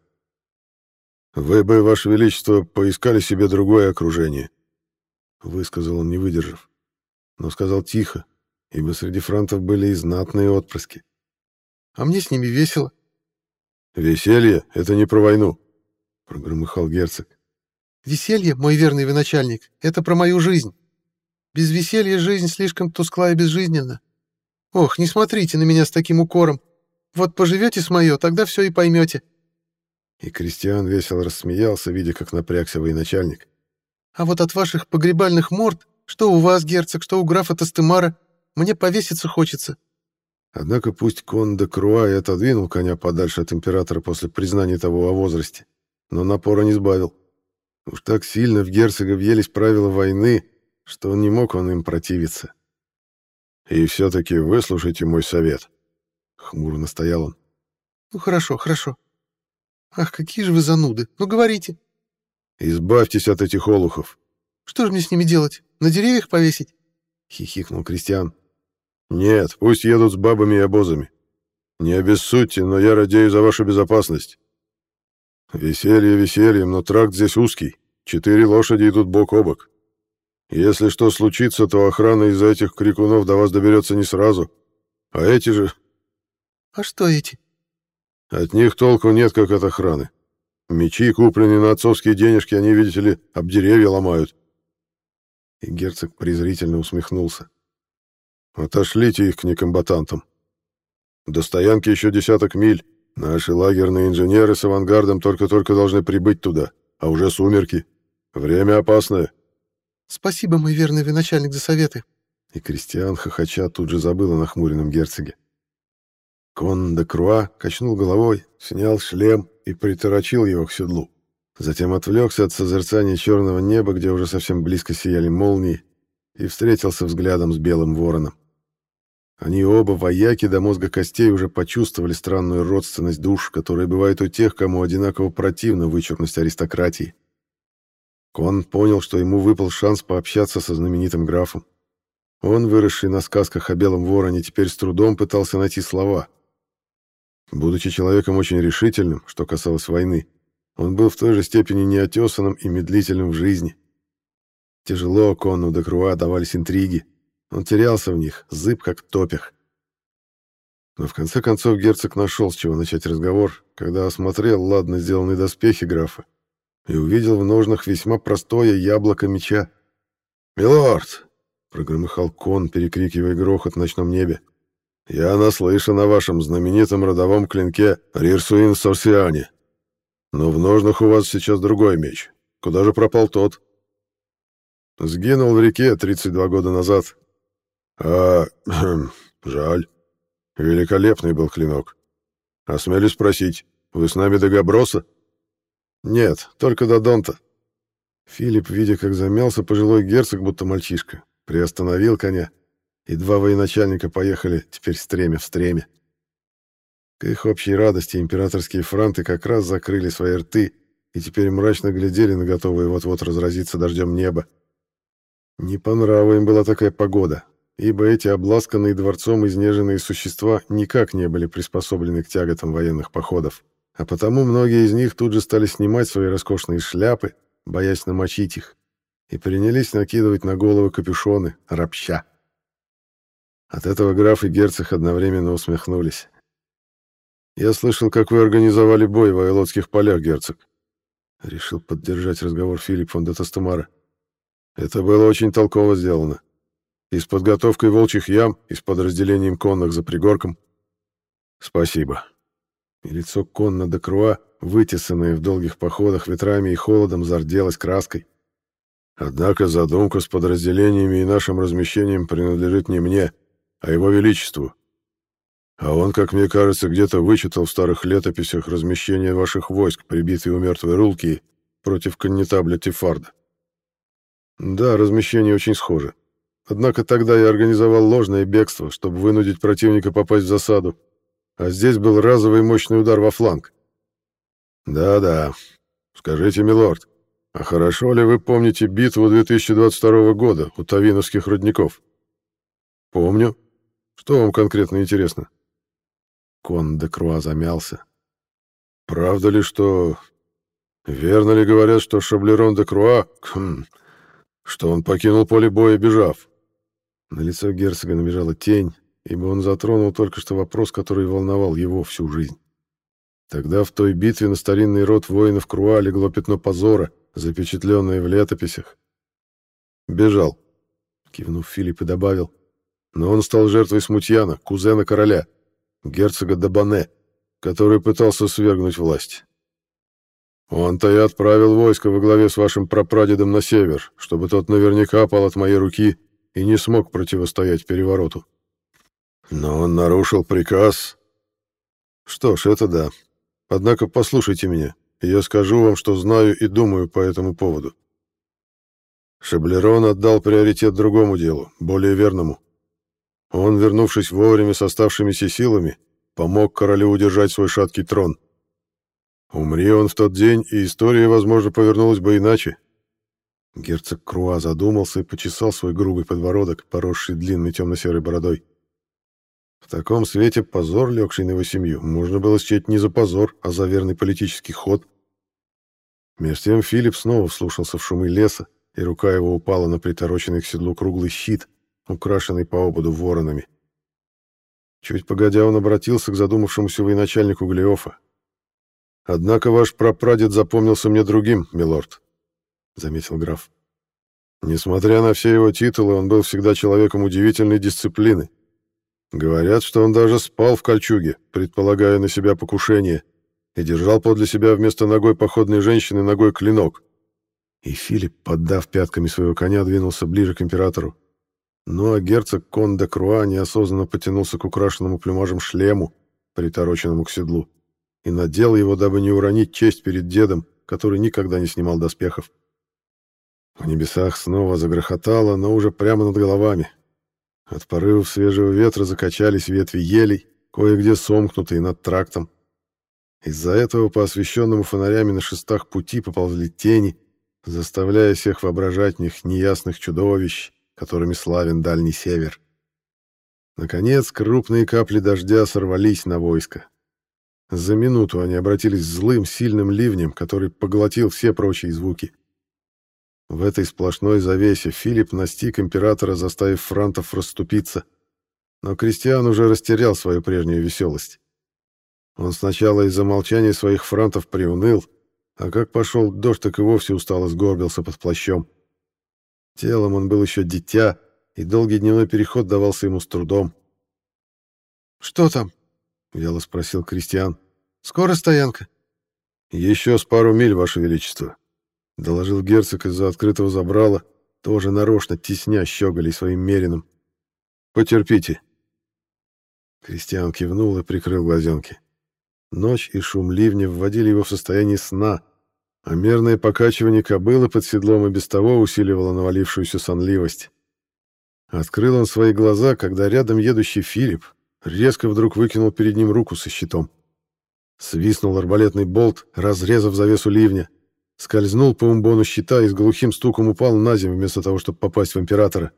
«Вы бы, Ваше Величество, поискали себе другое окружение высказал он, не выдержав. Но сказал тихо, ибо среди франтов были и знатные отпрыски. «А мне с ними весело». «Веселье — это не про войну», — прогромыхал герцог. «Веселье, мой верный военачальник, это про мою жизнь. Без веселья жизнь слишком тускла и безжизненна. Ох, не смотрите на меня с таким укором. Вот поживете с мое, тогда все и поймете». И Кристиан весело рассмеялся, видя, как напрягся военачальник. А вот от ваших погребальных морд, что у вас, герцог, что у графа Тастемара, мне повеситься хочется. Однако пусть кон де Круа и отодвинул коня подальше от императора после признания того о возрасте, но напора не сбавил. Уж так сильно в герцога въелись правила войны, что он не мог он им противиться. «И все-таки выслушайте мой совет», — хмуро настоял он. «Ну хорошо, хорошо. Ах, какие же вы зануды. Ну говорите». Избавьтесь от этих олухов. Что же мне с ними делать? На деревьях повесить? Хихикнул Кристиан. Нет, пусть едут с бабами и обозами. Не обессудьте, но я радею за вашу безопасность. Веселье весельем, но тракт здесь узкий. Четыре лошади идут бок о бок. Если что случится, то охрана из-за этих крикунов до вас доберется не сразу. А эти же... А что эти? От них толку нет, как от охраны. Мечи, купленные на отцовские денежки, они, видите ли, об деревья ломают. И герцог презрительно усмехнулся. Отошлите их к некомбатантам. До стоянки еще десяток миль. Наши лагерные инженеры с авангардом только-только должны прибыть туда, а уже сумерки. Время опасное. Спасибо, мой верный военачальник, за советы. И Кристиан, хохоча, тут же забыл о нахмуренном герцоге. Кон де Круа качнул головой, снял шлем и приторочил его к седлу. Затем отвлекся от созерцания черного неба, где уже совсем близко сияли молнии, и встретился взглядом с белым вороном. Они оба, вояки до мозга костей, уже почувствовали странную родственность душ, которая бывает у тех, кому одинаково противна вычурность аристократии. Кон понял, что ему выпал шанс пообщаться со знаменитым графом. Он, выросший на сказках о белом вороне, теперь с трудом пытался найти слова, Будучи человеком очень решительным, что касалось войны, он был в той же степени неотесанным и медлительным в жизни. Тяжело Конну де Круа давались интриги. Он терялся в них, зыб как в топях. Но в конце концов герцог нашел, с чего начать разговор, когда осмотрел ладно сделанные доспехи графа и увидел в ножнах весьма простое яблоко меча. «Милорд!» — прогромыхал кон, перекрикивая грохот в ночном небе. Я наслышан о вашем знаменитом родовом клинке Рирсуин Сорсиане. Но в ножнах у вас сейчас другой меч. Куда же пропал тот? Сгинул в реке 32 года назад. А, жаль. Великолепный был клинок. Осмелюсь спросить, вы с нами до Габроса? Нет, только до Донта. Филипп, видя, как замялся пожилой герцог, будто мальчишка, приостановил коня, и два военачальника поехали теперь стремя в стреме. К их общей радости императорские франты как раз закрыли свои рты и теперь мрачно глядели на готовые вот-вот разразиться дождем небо. Не по нраву им была такая погода, ибо эти обласканные дворцом изнеженные существа никак не были приспособлены к тяготам военных походов, а потому многие из них тут же стали снимать свои роскошные шляпы, боясь намочить их, и принялись накидывать на головы капюшоны, рабща. От этого граф и герцог одновременно усмехнулись. «Я слышал, как вы организовали бой в Айлотских полях, герцог», — решил поддержать разговор Филипп фон де Тастемара. «Это было очень толково сделано. И с подготовкой волчьих ям, и с подразделением конных за пригорком. Спасибо». И лицо конна де Круа, вытесанное в долгих походах ветрами и холодом, зарделось краской. «Однако задумка с подразделениями и нашим размещением принадлежит не мне, — а его величеству. А он, как мне кажется, где-то вычитал в старых летописях размещение ваших войск, прибитые у мертвой Рулки, против коннетабля Тефарда. Да, размещение очень схоже. Однако тогда я организовал ложное бегство, чтобы вынудить противника попасть в засаду, а здесь был разовый мощный удар во фланг. Да-да. Скажите, милорд, а хорошо ли вы помните битву 2022 года у Тавиновских рудников? Помню. Что вам конкретно интересно? Кон де Круа замялся. Правда ли, что... Верно ли говорят, что Шаблерон де Круа... Хм, что он покинул поле боя, бежав? На лицо герцога набежала тень, ибо он затронул только что вопрос, который волновал его всю жизнь. Тогда в той битве на старинный род воинов Круа легло пятно позора, запечатленное в летописях. «Бежал», — кивнув Филипп и добавил но он стал жертвой смутьяна, кузена короля, герцога Дабане, который пытался свергнуть власть. Он-то и отправил войско во главе с вашим прапрадедом на север, чтобы тот наверняка пал от моей руки и не смог противостоять перевороту. Но он нарушил приказ. Что ж, это да. Однако послушайте меня, и я скажу вам, что знаю и думаю по этому поводу. Шаблерон отдал приоритет другому делу, более верному. Он, вернувшись вовремя с оставшимися силами, помог королю удержать свой шаткий трон. Умри он в тот день, и история, возможно, повернулась бы иначе. Герцог Круа задумался и почесал свой грубый подбородок, поросший длинной темно-серой бородой. В таком свете позор, легший на его семью, можно было счесть не за позор, а за верный политический ход. Между тем Филипп снова вслушался в шумы леса, и рука его упала на притороченный к седлу круглый щит, украшенный по ободу воронами. Чуть погодя, он обратился к задумавшемуся военачальнику Глиофа. «Однако ваш прапрадед запомнился мне другим, милорд», — заметил граф. «Несмотря на все его титулы, он был всегда человеком удивительной дисциплины. Говорят, что он даже спал в кольчуге, предполагая на себя покушение, и держал подле себя вместо ногой походной женщины ногой клинок». И Филипп, поддав пятками своего коня, двинулся ближе к императору. Ну а герцог Кон де Круа неосознанно потянулся к украшенному плюмажем шлему, притороченному к седлу, и надел его, дабы не уронить честь перед дедом, который никогда не снимал доспехов. В небесах снова загрохотало, но уже прямо над головами. От порывов свежего ветра закачались ветви елей, кое-где сомкнутые над трактом. Из-за этого по освещенному фонарями на шестах пути поползли тени, заставляя всех воображать в них неясных чудовищ, которыми славен Дальний Север. Наконец, крупные капли дождя сорвались на войско. За минуту они обратились злым, сильным ливнем, который поглотил все прочие звуки. В этой сплошной завесе Филипп настиг императора, заставив франтов расступиться. Но Кристиан уже растерял свою прежнюю веселость. Он сначала из-за молчания своих франтов приуныл, а как пошел дождь, так и вовсе устало сгорбился под плащом. Телом он был еще дитя, и долгий дневной переход давался ему с трудом. «Что там?» — вяло спросил Кристиан. «Скоро стоянка?» «Еще с пару миль, Ваше Величество», — доложил герцог из-за открытого забрала, тоже нарочно тесня щеголей своим мерином. «Потерпите». Кристиан кивнул и прикрыл глазенки. Ночь и шум ливня вводили его в состояние сна, а мерное покачивание кобылы под седлом и без того усиливало навалившуюся сонливость. Открыл он свои глаза, когда рядом едущий Филипп резко вдруг выкинул перед ним руку со щитом. Свистнул арбалетный болт, разрезав завесу ливня. Скользнул по умбону щита и с глухим стуком упал на землю вместо того, чтобы попасть в императора.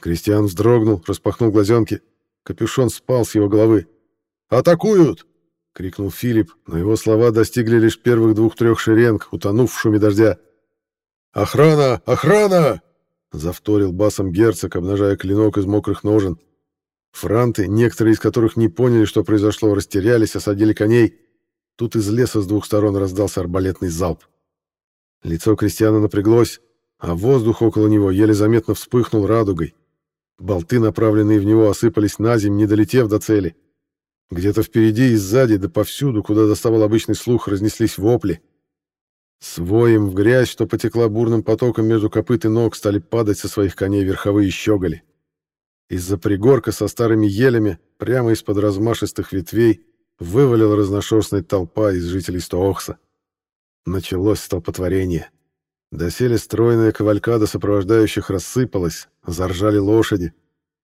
Кристиан вздрогнул, распахнул глазенки. Капюшон спал с его головы. «Атакуют!» — крикнул Филипп, но его слова достигли лишь первых двух-трех шеренг, утонув в шуме дождя. «Охрана! Охрана!» — завторил басом герцог, обнажая клинок из мокрых ножен. Франты, некоторые из которых не поняли, что произошло, растерялись, осадили коней. Тут из леса с двух сторон раздался арбалетный залп. Лицо крестьяна напряглось, а воздух около него еле заметно вспыхнул радугой. Болты, направленные в него, осыпались на землю, не долетев до цели. Где-то впереди и сзади, да повсюду, куда доставал обычный слух, разнеслись вопли. С воем в грязь, что потекла бурным потоком между копыт и ног, стали падать со своих коней верховые щеголи. Из-за пригорка со старыми елями, прямо из-под размашистых ветвей, вывалила разношерстная толпа из жителей Стоохса. Началось столпотворение. Доселе стройная кавалькада сопровождающих рассыпалась, заржали лошади.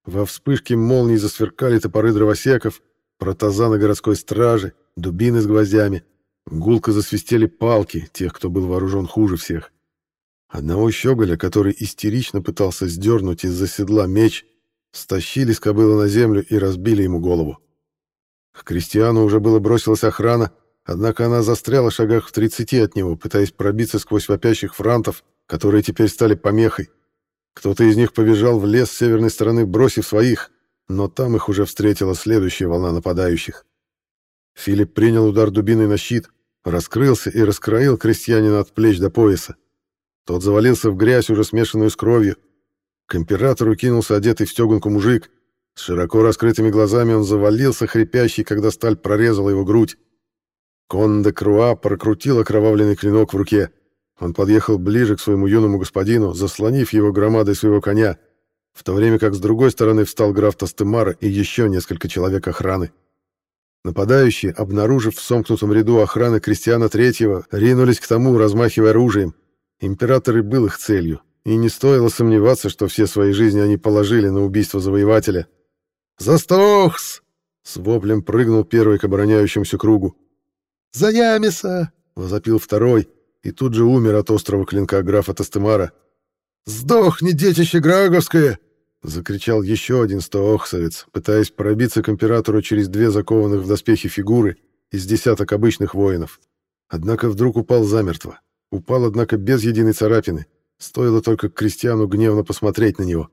Во вспышке молний засверкали топоры дровосеков, протазаны городской стражи, дубины с гвоздями. Гулко засвистели палки тех, кто был вооружен хуже всех. Одного щеголя, который истерично пытался сдернуть из-за седла меч, Стащили с кобылы на землю и разбили ему голову. К крестьяну уже было бросилась охрана, однако она застряла в шагах в тридцати от него, пытаясь пробиться сквозь вопящих франтов, которые теперь стали помехой. Кто-то из них побежал в лес с северной стороны, бросив своих, но там их уже встретила следующая волна нападающих. Филипп принял удар дубиной на щит, раскрылся и раскроил крестьянина от плеч до пояса. Тот завалился в грязь, уже смешанную с кровью, к императору кинулся одетый в стёганку мужик. Широко раскрытыми глазами он завалился, хрипящий, когда сталь прорезала его грудь. Кон де Круа прокрутил окровавленный клинок в руке. Он подъехал ближе к своему юному господину, заслонив его громадой своего коня, в то время как с другой стороны встал граф Тастемара и еще несколько человек охраны. Нападающие, обнаружив в сомкнутом ряду охраны Кристиана Третьего, ринулись к тому, размахивая оружием. Император и был их целью, и не стоило сомневаться, что все свои жизни они положили на убийство завоевателя. «Застохс!» — с воплем прыгнул первый к обороняющемуся кругу. «За Ямиса!» — возопил второй, и тут же умер от острого клинка графа Тастемара. «Сдохни, детище Граговское!» — закричал еще один стоохсовец, пытаясь пробиться к императору через две закованных в доспехи фигуры из десяток обычных воинов. Однако вдруг упал замертво. Упал, однако, без единой царапины — Стоило только крестьяну гневно посмотреть на него.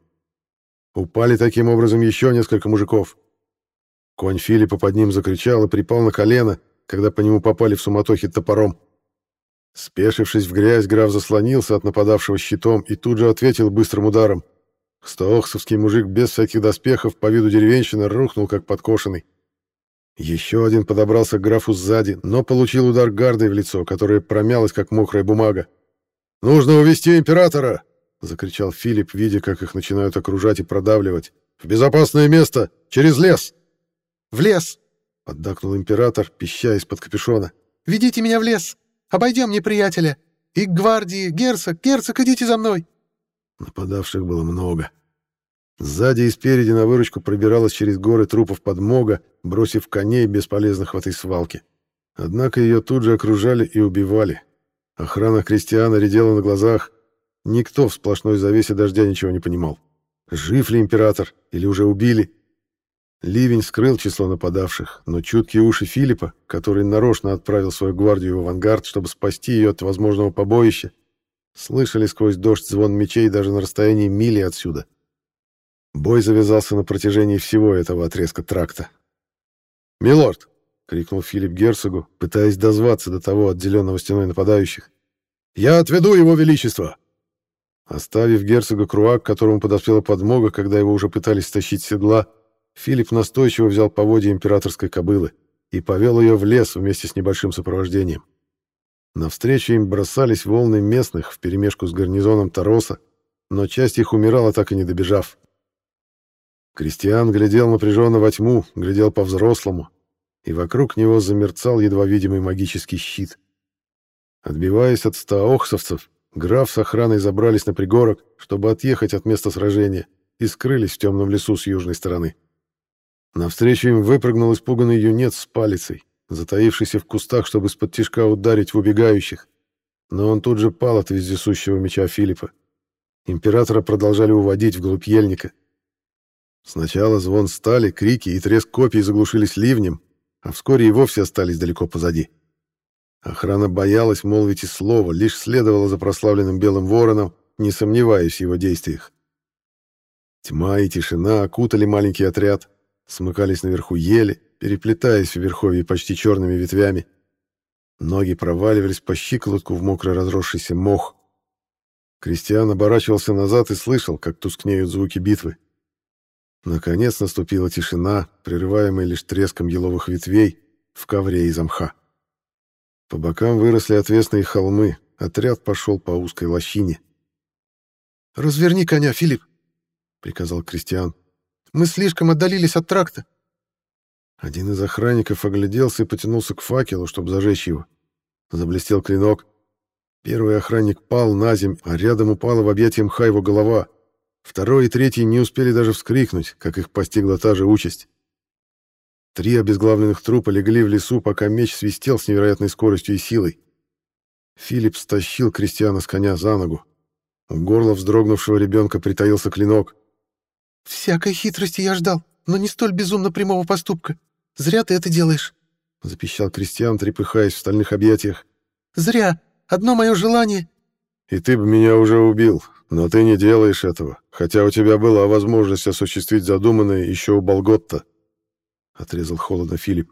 Упали таким образом еще несколько мужиков. Конь Филиппа под ним закричал и припал на колено, когда по нему попали в суматохе топором. Спешившись в грязь, граф заслонился от нападавшего щитом и тут же ответил быстрым ударом. Стоохсовский мужик без всяких доспехов по виду деревенщины рухнул, как подкошенный. Еще один подобрался к графу сзади, но получил удар гардой в лицо, которое промялось, как мокрая бумага. «Нужно увести императора!» — закричал Филипп, видя, как их начинают окружать и продавливать. «В безопасное место! Через лес!» «В лес!» — поддакнул император, пища из-под капюшона. «Ведите меня в лес! Обойдем неприятеля! И к гвардии! Герцог! Герцог, идите за мной!» Нападавших было много. Сзади и спереди на выручку пробиралась через горы трупов подмога, бросив коней бесполезных в этой свалке. Однако ее тут же окружали и убивали, Охрана крестьяна редела на глазах. Никто в сплошной завесе дождя ничего не понимал. Жив ли император или уже убили? Ливень скрыл число нападавших, но чуткие уши Филиппа, который нарочно отправил свою гвардию в авангард, чтобы спасти ее от возможного побоища, слышали сквозь дождь звон мечей даже на расстоянии мили отсюда. Бой завязался на протяжении всего этого отрезка тракта. «Милорд, — крикнул Филипп герцогу, пытаясь дозваться до того отделенного стеной нападающих. «Я отведу его величество!» Оставив герцога Круак, которому подоспела подмога, когда его уже пытались стащить седла, Филипп настойчиво взял поводья императорской кобылы и повел ее в лес вместе с небольшим сопровождением. Навстречу им бросались волны местных вперемешку с гарнизоном Тароса, но часть их умирала, так и не добежав. Кристиан глядел напряженно во тьму, глядел по-взрослому, и вокруг него замерцал едва видимый магический щит. Отбиваясь от стаохсовцев, граф с охраной забрались на пригорок, чтобы отъехать от места сражения, и скрылись в темном лесу с южной стороны. Навстречу им выпрыгнул испуганный юнец с палицей, затаившийся в кустах, чтобы с-под тишка ударить в убегающих. Но он тут же пал от вездесущего меча Филиппа. Императора продолжали уводить вглубь ельника. Сначала звон стали, крики и треск копий заглушились ливнем, а вскоре и вовсе остались далеко позади. Охрана боялась молвить и слова, лишь следовала за прославленным белым вороном, не сомневаясь в его действиях. Тьма и тишина окутали маленький отряд, смыкались наверху ели, переплетаясь в верховье почти черными ветвями. Ноги проваливались по щиколотку в мокро разросшийся мох. Кристиан оборачивался назад и слышал, как тускнеют звуки битвы. Наконец наступила тишина, прерываемая лишь треском еловых ветвей в ковре из мха. По бокам выросли отвесные холмы, отряд пошел по узкой лощине. «Разверни коня, Филипп!» — приказал Кристиан. «Мы слишком отдалились от тракта». Один из охранников огляделся и потянулся к факелу, чтобы зажечь его. Заблестел клинок. Первый охранник пал на земь, а рядом упала в объятия мха его голова. Второй и третий не успели даже вскрикнуть, как их постигла та же участь. Три обезглавленных трупа легли в лесу, пока меч свистел с невероятной скоростью и силой. Филипп стащил крестьяна с коня за ногу. У горла вздрогнувшего ребенка притаился клинок. «Всякой хитрости я ждал, но не столь безумно прямого поступка. Зря ты это делаешь», — запищал крестьян, трепыхаясь в стальных объятиях. «Зря. Одно мое желание...» «И ты бы меня уже убил, но ты не делаешь этого, хотя у тебя была возможность осуществить задуманное еще у Болготта», — отрезал холодно Филипп.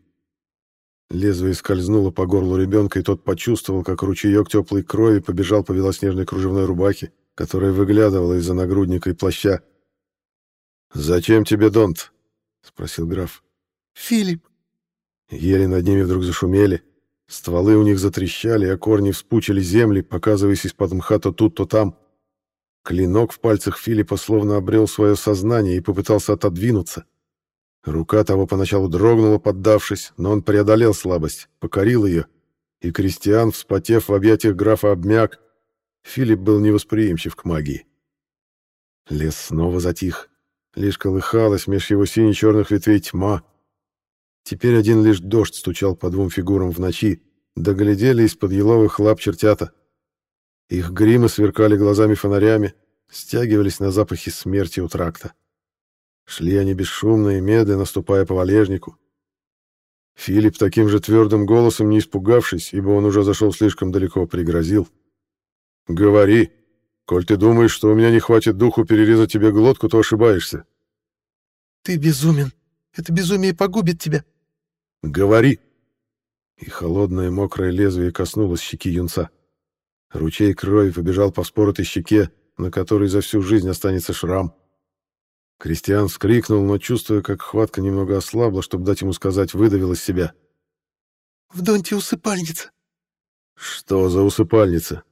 Лезвие скользнуло по горлу ребенка, и тот почувствовал, как ручеек теплой крови побежал по белоснежной кружевной рубахе, которая выглядывала из-за нагрудника и плаща. «Зачем тебе Донт?» — спросил граф. «Филипп». Ели над ними вдруг зашумели. Стволы у них затрещали, а корни вспучили земли, показываясь из-под мха то тут, то там. Клинок в пальцах Филиппа словно обрел свое сознание и попытался отодвинуться. Рука того поначалу дрогнула, поддавшись, но он преодолел слабость, покорил ее, и Кристиан, вспотев в объятиях графа, обмяк. Филипп был невосприимчив к магии. Лес снова затих. Лишь колыхалась меж его сине-черных ветвей тьма. Теперь один лишь дождь стучал по двум фигурам в ночи, доглядели из-под еловых лап чертята. Их гримы сверкали глазами-фонарями, стягивались на запахи смерти у тракта. Шли они бесшумно и медленно, ступая по валежнику. Филипп таким же твердым голосом, не испугавшись, ибо он уже зашел слишком далеко, пригрозил. «Говори!» Коль ты думаешь, что у меня не хватит духу перерезать тебе глотку, то ошибаешься. Ты безумен. Это безумие погубит тебя. Говори. И холодное мокрое лезвие коснулось щеки юнца. Ручей крови побежал по вспоротой щеке, на которой за всю жизнь останется шрам. Кристиан вскрикнул, но, чувствуя, как хватка немного ослабла, чтобы дать ему сказать, выдавил из себя. «В Донте усыпальница». «Что за усыпальница?»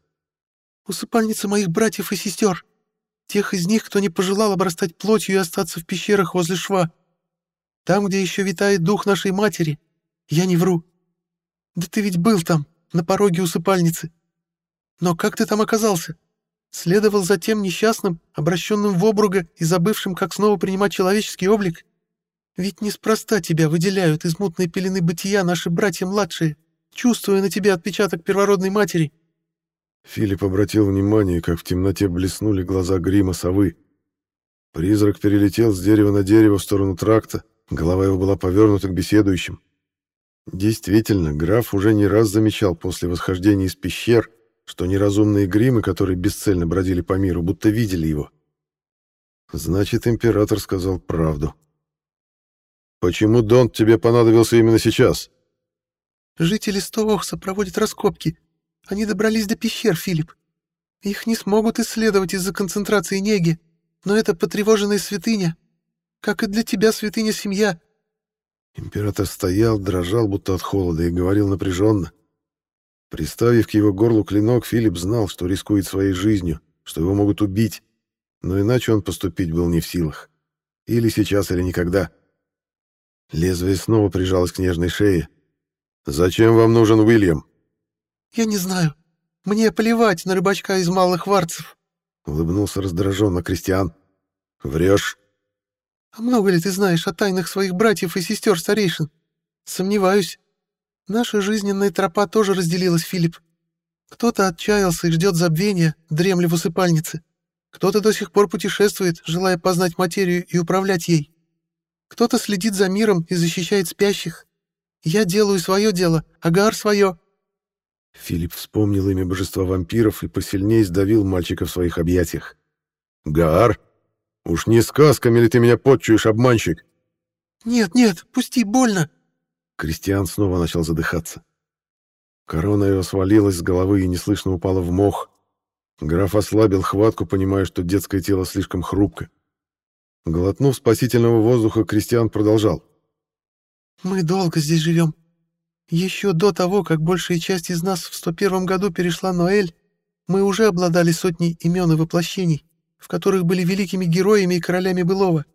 усыпальница моих братьев и сестер. Тех из них, кто не пожелал обрастать плотью и остаться в пещерах возле шва. Там, где еще витает дух нашей матери. Я не вру. Да ты ведь был там, на пороге усыпальницы. Но как ты там оказался? Следовал за тем несчастным, обращенным в обруга и забывшим, как снова принимать человеческий облик? Ведь неспроста тебя выделяют из мутной пелены бытия наши братья младшие, чувствуя на тебе отпечаток первородной матери. Филипп обратил внимание, как в темноте блеснули глаза грима совы. Призрак перелетел с дерева на дерево в сторону тракта, голова его была повернута к беседующим. Действительно, граф уже не раз замечал после восхождения из пещер, что неразумные гримы, которые бесцельно бродили по миру, будто видели его. Значит, император сказал правду. «Почему Донт тебе понадобился именно сейчас?» «Жители Стоохса проводят раскопки они добрались до пещер, Филипп. Их не смогут исследовать из-за концентрации неги, но это потревоженная святыня, как и для тебя святыня семья». Император стоял, дрожал, будто от холода, и говорил напряженно. Приставив к его горлу клинок, Филипп знал, что рискует своей жизнью, что его могут убить, но иначе он поступить был не в силах. Или сейчас, или никогда. Лезвие снова прижалось к нежной шее. «Зачем вам нужен Уильям?» «Я не знаю. Мне плевать на рыбачка из малых варцев», — улыбнулся раздраженно Кристиан. «Врешь». «А много ли ты знаешь о тайнах своих братьев и сестер старейшин? Сомневаюсь. Наша жизненная тропа тоже разделилась, Филипп. Кто-то отчаялся и ждет забвения, дремля в усыпальнице. Кто-то до сих пор путешествует, желая познать материю и управлять ей. Кто-то следит за миром и защищает спящих. Я делаю свое дело, Агар свое». Филипп вспомнил имя божества вампиров и посильнее сдавил мальчика в своих объятиях. «Гаар? Уж не сказками ли ты меня подчуешь, обманщик?» «Нет, нет, пусти, больно!» Кристиан снова начал задыхаться. Корона его свалилась с головы и неслышно упала в мох. Граф ослабил хватку, понимая, что детское тело слишком хрупко. Глотнув спасительного воздуха, Кристиан продолжал. «Мы долго здесь живем. Еще до того, как большая часть из нас в 101 году перешла Ноэль, мы уже обладали сотней имен и воплощений, в которых были великими героями и королями былого.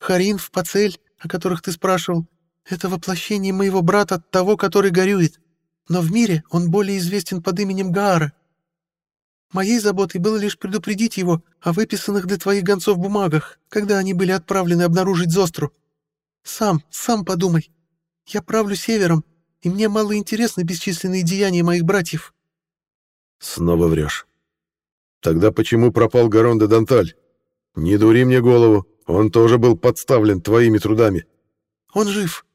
Харинф, Пацель, о которых ты спрашивал, это воплощение моего брата, того, который горюет но в мире он более известен под именем Гаара. Моей заботой было лишь предупредить его о выписанных для твоих гонцов бумагах, когда они были отправлены обнаружить Зостру. Сам, сам подумай. Я правлю севером, и мне мало интересны бесчисленные деяния моих братьев». «Снова врешь. Тогда почему пропал Гарон де Данталь? Не дури мне голову, он тоже был подставлен твоими трудами». «Он жив».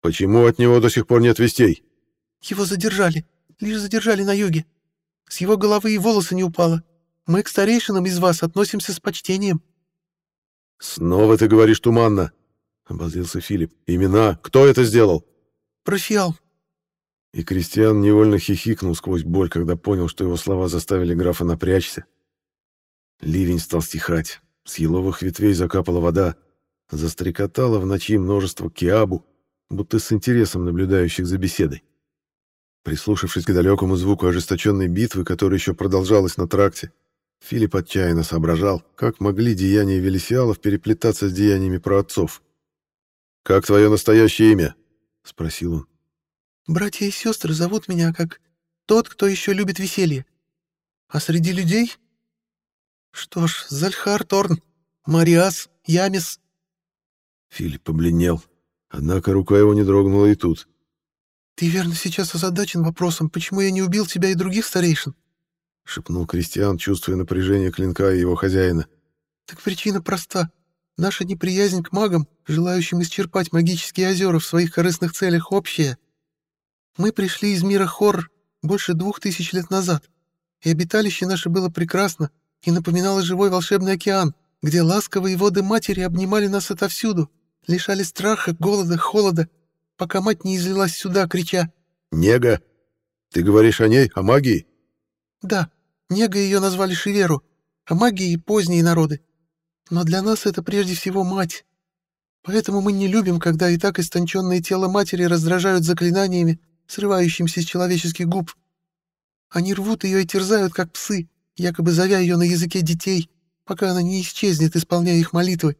«Почему от него до сих пор нет вестей?» Его задержали. Лишь задержали на юге. С его головы и волосы не упало. Мы к старейшинам из вас относимся с почтением». «Снова ты говоришь туманно», — обозлился Филипп. «Имена? Кто это сделал?» «Профиал». И Кристиан невольно хихикнул сквозь боль, когда понял, что его слова заставили графа напрячься. Ливень стал стихать. С еловых ветвей закапала вода. Застрекотало в ночи множество киабу, будто с интересом наблюдающих за беседой. Прислушавшись к далекому звуку ожесточенной битвы, которая еще продолжалась на тракте, Филипп отчаянно соображал, как могли деяния Велисиалов переплетаться с деяниями праотцов. «Как твое настоящее имя?» — спросил он. «Братья и сестры зовут меня как тот, кто еще любит веселье. А среди людей? Что ж, Зальхар Торн, Мариас, Ямис». Филипп побледнел, однако рука его не дрогнула и тут. «Ты верно сейчас озадачен вопросом, почему я не убил тебя и других старейшин?» — шепнул Кристиан, чувствуя напряжение клинка и его хозяина. «Так причина проста. Наша неприязнь к магам, желающим исчерпать магические озера в своих корыстных целях, общая. Мы пришли из мира Хорр больше двух тысяч лет назад, и обиталище наше было прекрасно и напоминало живой волшебный океан, где ласковые воды матери обнимали нас отовсюду, лишали страха, голода, холода пока мать не излилась сюда, крича «Нега! Ты говоришь о ней, о магии?» «Да, Нега ее назвали Шиверу, а магией — поздние народы. Но для нас это прежде всего мать. Поэтому мы не любим, когда и так истонченное тело матери раздражают заклинаниями, срывающимися с человеческих губ. Они рвут ее и терзают, как псы, якобы зовя ее на языке детей, пока она не исчезнет, исполняя их молитвы.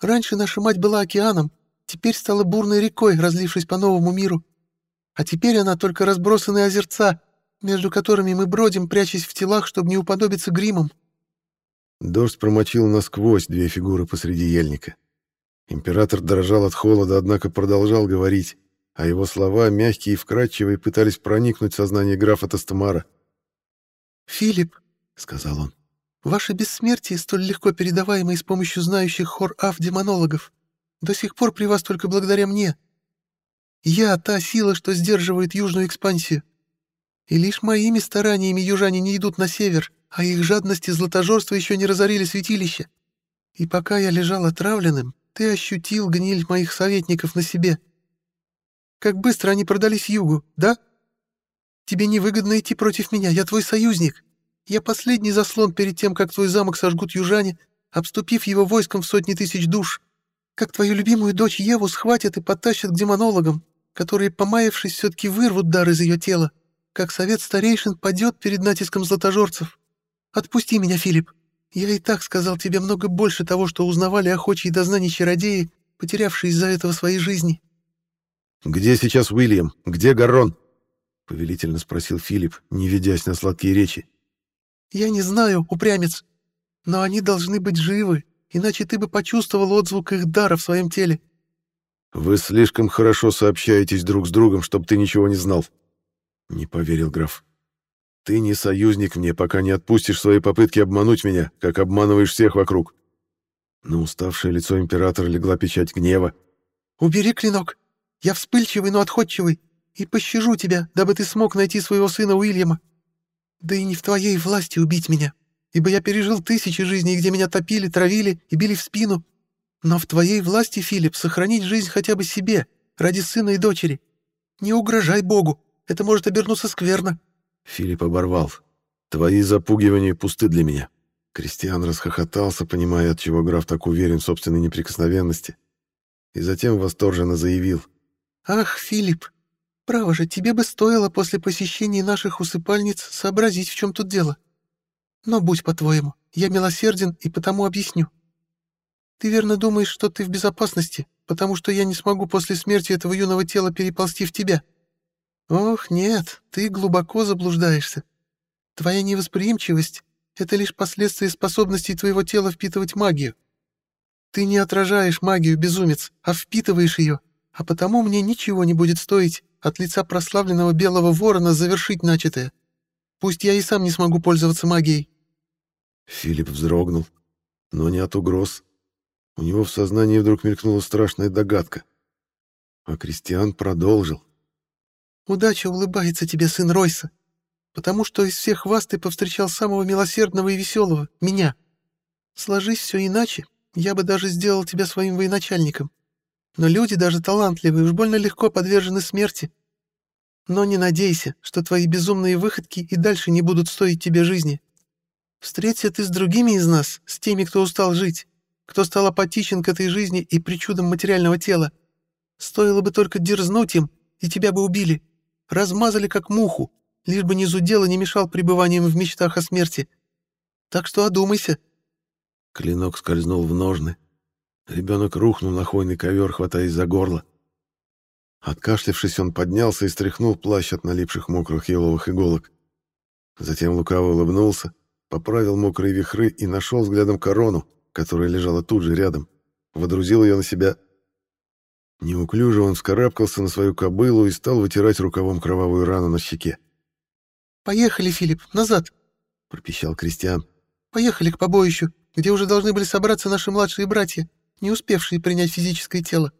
Раньше наша мать была океаном, теперь стала бурной рекой, разлившись по новому миру. А теперь она только разбросанные озерца, между которыми мы бродим, прячась в телах, чтобы не уподобиться гримам. Дождь промочил насквозь две фигуры посреди ельника. Император дрожал от холода, однако продолжал говорить, а его слова, мягкие и вкрадчивые, пытались проникнуть в сознание графа Тастамара. «Филипп», — сказал он, — «ваше бессмертие, столь легко передаваемое с помощью знающих хор-аф-демонологов, до сих пор при вас только благодаря мне. Я — та сила, что сдерживает южную экспансию. И лишь моими стараниями южане не идут на север, а их жадность и златожорство еще не разорили святилище. И пока я лежал отравленным, ты ощутил гниль моих советников на себе. Как быстро они продались югу, да? Тебе невыгодно идти против меня, я твой союзник. Я последний заслон перед тем, как твой замок сожгут южане, обступив его войском в сотни тысяч душ как твою любимую дочь Еву схватят и потащат к демонологам, которые, помаявшись, все-таки вырвут дар из ее тела, как совет старейшин падет перед натиском златожорцев. Отпусти меня, Филипп. я и так сказал тебе много больше того, что узнавали охочие дознаний чародеи, потерявшие из-за этого своей жизни». «Где сейчас Уильям? Где Гаррон?» — повелительно спросил Филипп, не ведясь на сладкие речи. «Я не знаю, упрямец, но они должны быть живы, иначе ты бы почувствовал отзвук их дара в своем теле». «Вы слишком хорошо сообщаетесь друг с другом, чтобы ты ничего не знал», — не поверил граф. «Ты не союзник мне, пока не отпустишь свои попытки обмануть меня, как обманываешь всех вокруг». На уставшее лицо императора легла печать гнева. «Убери клинок. Я вспыльчивый, но отходчивый, и пощажу тебя, дабы ты смог найти своего сына Уильяма. Да и не в твоей власти убить меня, ибо я пережил тысячи жизней, где меня топили, травили и били в спину. Но в твоей власти, Филипп, сохранить жизнь хотя бы себе, ради сына и дочери. Не угрожай Богу, это может обернуться скверно». Филипп оборвал. «Твои запугивания пусты для меня». Кристиан расхохотался, понимая, от чего граф так уверен в собственной неприкосновенности, и затем восторженно заявил. «Ах, Филипп, право же, тебе бы стоило после посещения наших усыпальниц сообразить, в чем тут дело. Но будь по-твоему, я милосерден и потому объясню. Ты верно думаешь, что ты в безопасности, потому что я не смогу после смерти этого юного тела переползти в тебя? Ох, нет, ты глубоко заблуждаешься. Твоя невосприимчивость — это лишь последствия способностей твоего тела впитывать магию. Ты не отражаешь магию, безумец, а впитываешь ее, а потому мне ничего не будет стоить от лица прославленного белого ворона завершить начатое. Пусть я и сам не смогу пользоваться магией». Филипп вздрогнул, но не от угроз. У него в сознании вдруг мелькнула страшная догадка. А Кристиан продолжил. «Удача улыбается тебе, сын Ройса, потому что из всех вас ты повстречал самого милосердного и веселого, меня. Сложись все иначе, я бы даже сделал тебя своим военачальником. Но люди, даже талантливые, уж больно легко подвержены смерти. Но не надейся, что твои безумные выходки и дальше не будут стоить тебе жизни. Встреться ты с другими из нас, с теми, кто устал жить, кто стал апатичен к этой жизни и причудам материального тела. Стоило бы только дерзнуть им, и тебя бы убили. Размазали как муху, лишь бы ни зудела не мешал пребыванием в мечтах о смерти. Так что одумайся, Клинок скользнул в ножны. Ребенок рухнул на хвойный ковер, хватаясь за горло. Откашлявшись, он поднялся и стряхнул плащ от налипших мокрых еловых иголок. Затем лукаво улыбнулся, поправил мокрые вихры и нашел взглядом корону, которая лежала тут же рядом. Водрузил ее на себя. Неуклюже он вскарабкался на свою кобылу и стал вытирать рукавом кровавую рану на щеке. «Поехали, Филипп, назад!» — пропищал Кристиан. «Поехали к побоищу где уже должны были собраться наши младшие братья, не успевшие принять физическое тело.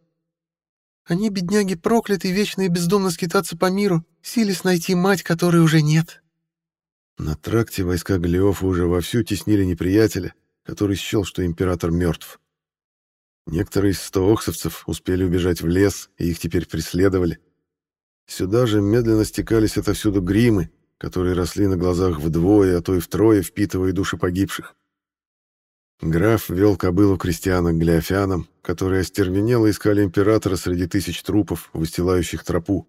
Они, бедняги, прокляты вечно и бездумно скитаться по миру, сились найти мать, которой уже нет. На тракте войска Голиофа уже вовсю теснили неприятеля, который счел, что император мертв. Некоторые из стооксовцев успели убежать в лес, и их теперь преследовали. Сюда же медленно стекались отовсюду гримы, которые росли на глазах вдвое, а то и втрое, впитывая души погибших. Граф вел кобылу крестьяна к Глеофянам, которые остервенело искали императора среди тысяч трупов, выстилающих тропу.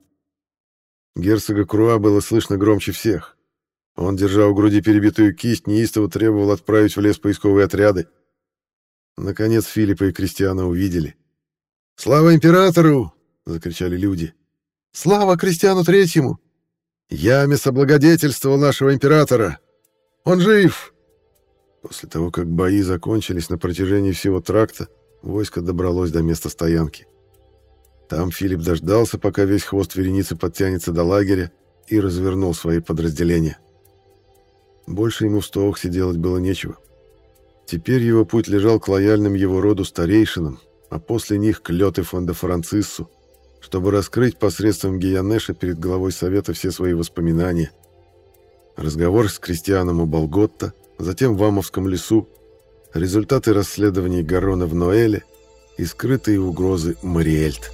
Герцога Круа было слышно громче всех. Он, держа у груди перебитую кисть, неистово требовал отправить в лес поисковые отряды. Наконец Филиппа и Кристиана увидели. «Слава императору!» — закричали люди. «Слава Кристиану Третьему!» «Ямис облагодетельствовал нашего императора! Он жив!» После того, как бои закончились на протяжении всего тракта, войско добралось до места стоянки. Там Филипп дождался, пока весь хвост вереницы подтянется до лагеря, и развернул свои подразделения. Больше ему в Стоохсе делать было нечего. Теперь его путь лежал к лояльным его роду старейшинам, а после них к Лёте фонда Франциссу, чтобы раскрыть посредством Гиянеша перед главой совета все свои воспоминания. Разговор с крестьяном у Болготта, затем в Амовском лесу, результаты расследований Гарона в Ноэле и скрытые угрозы Мариэльт.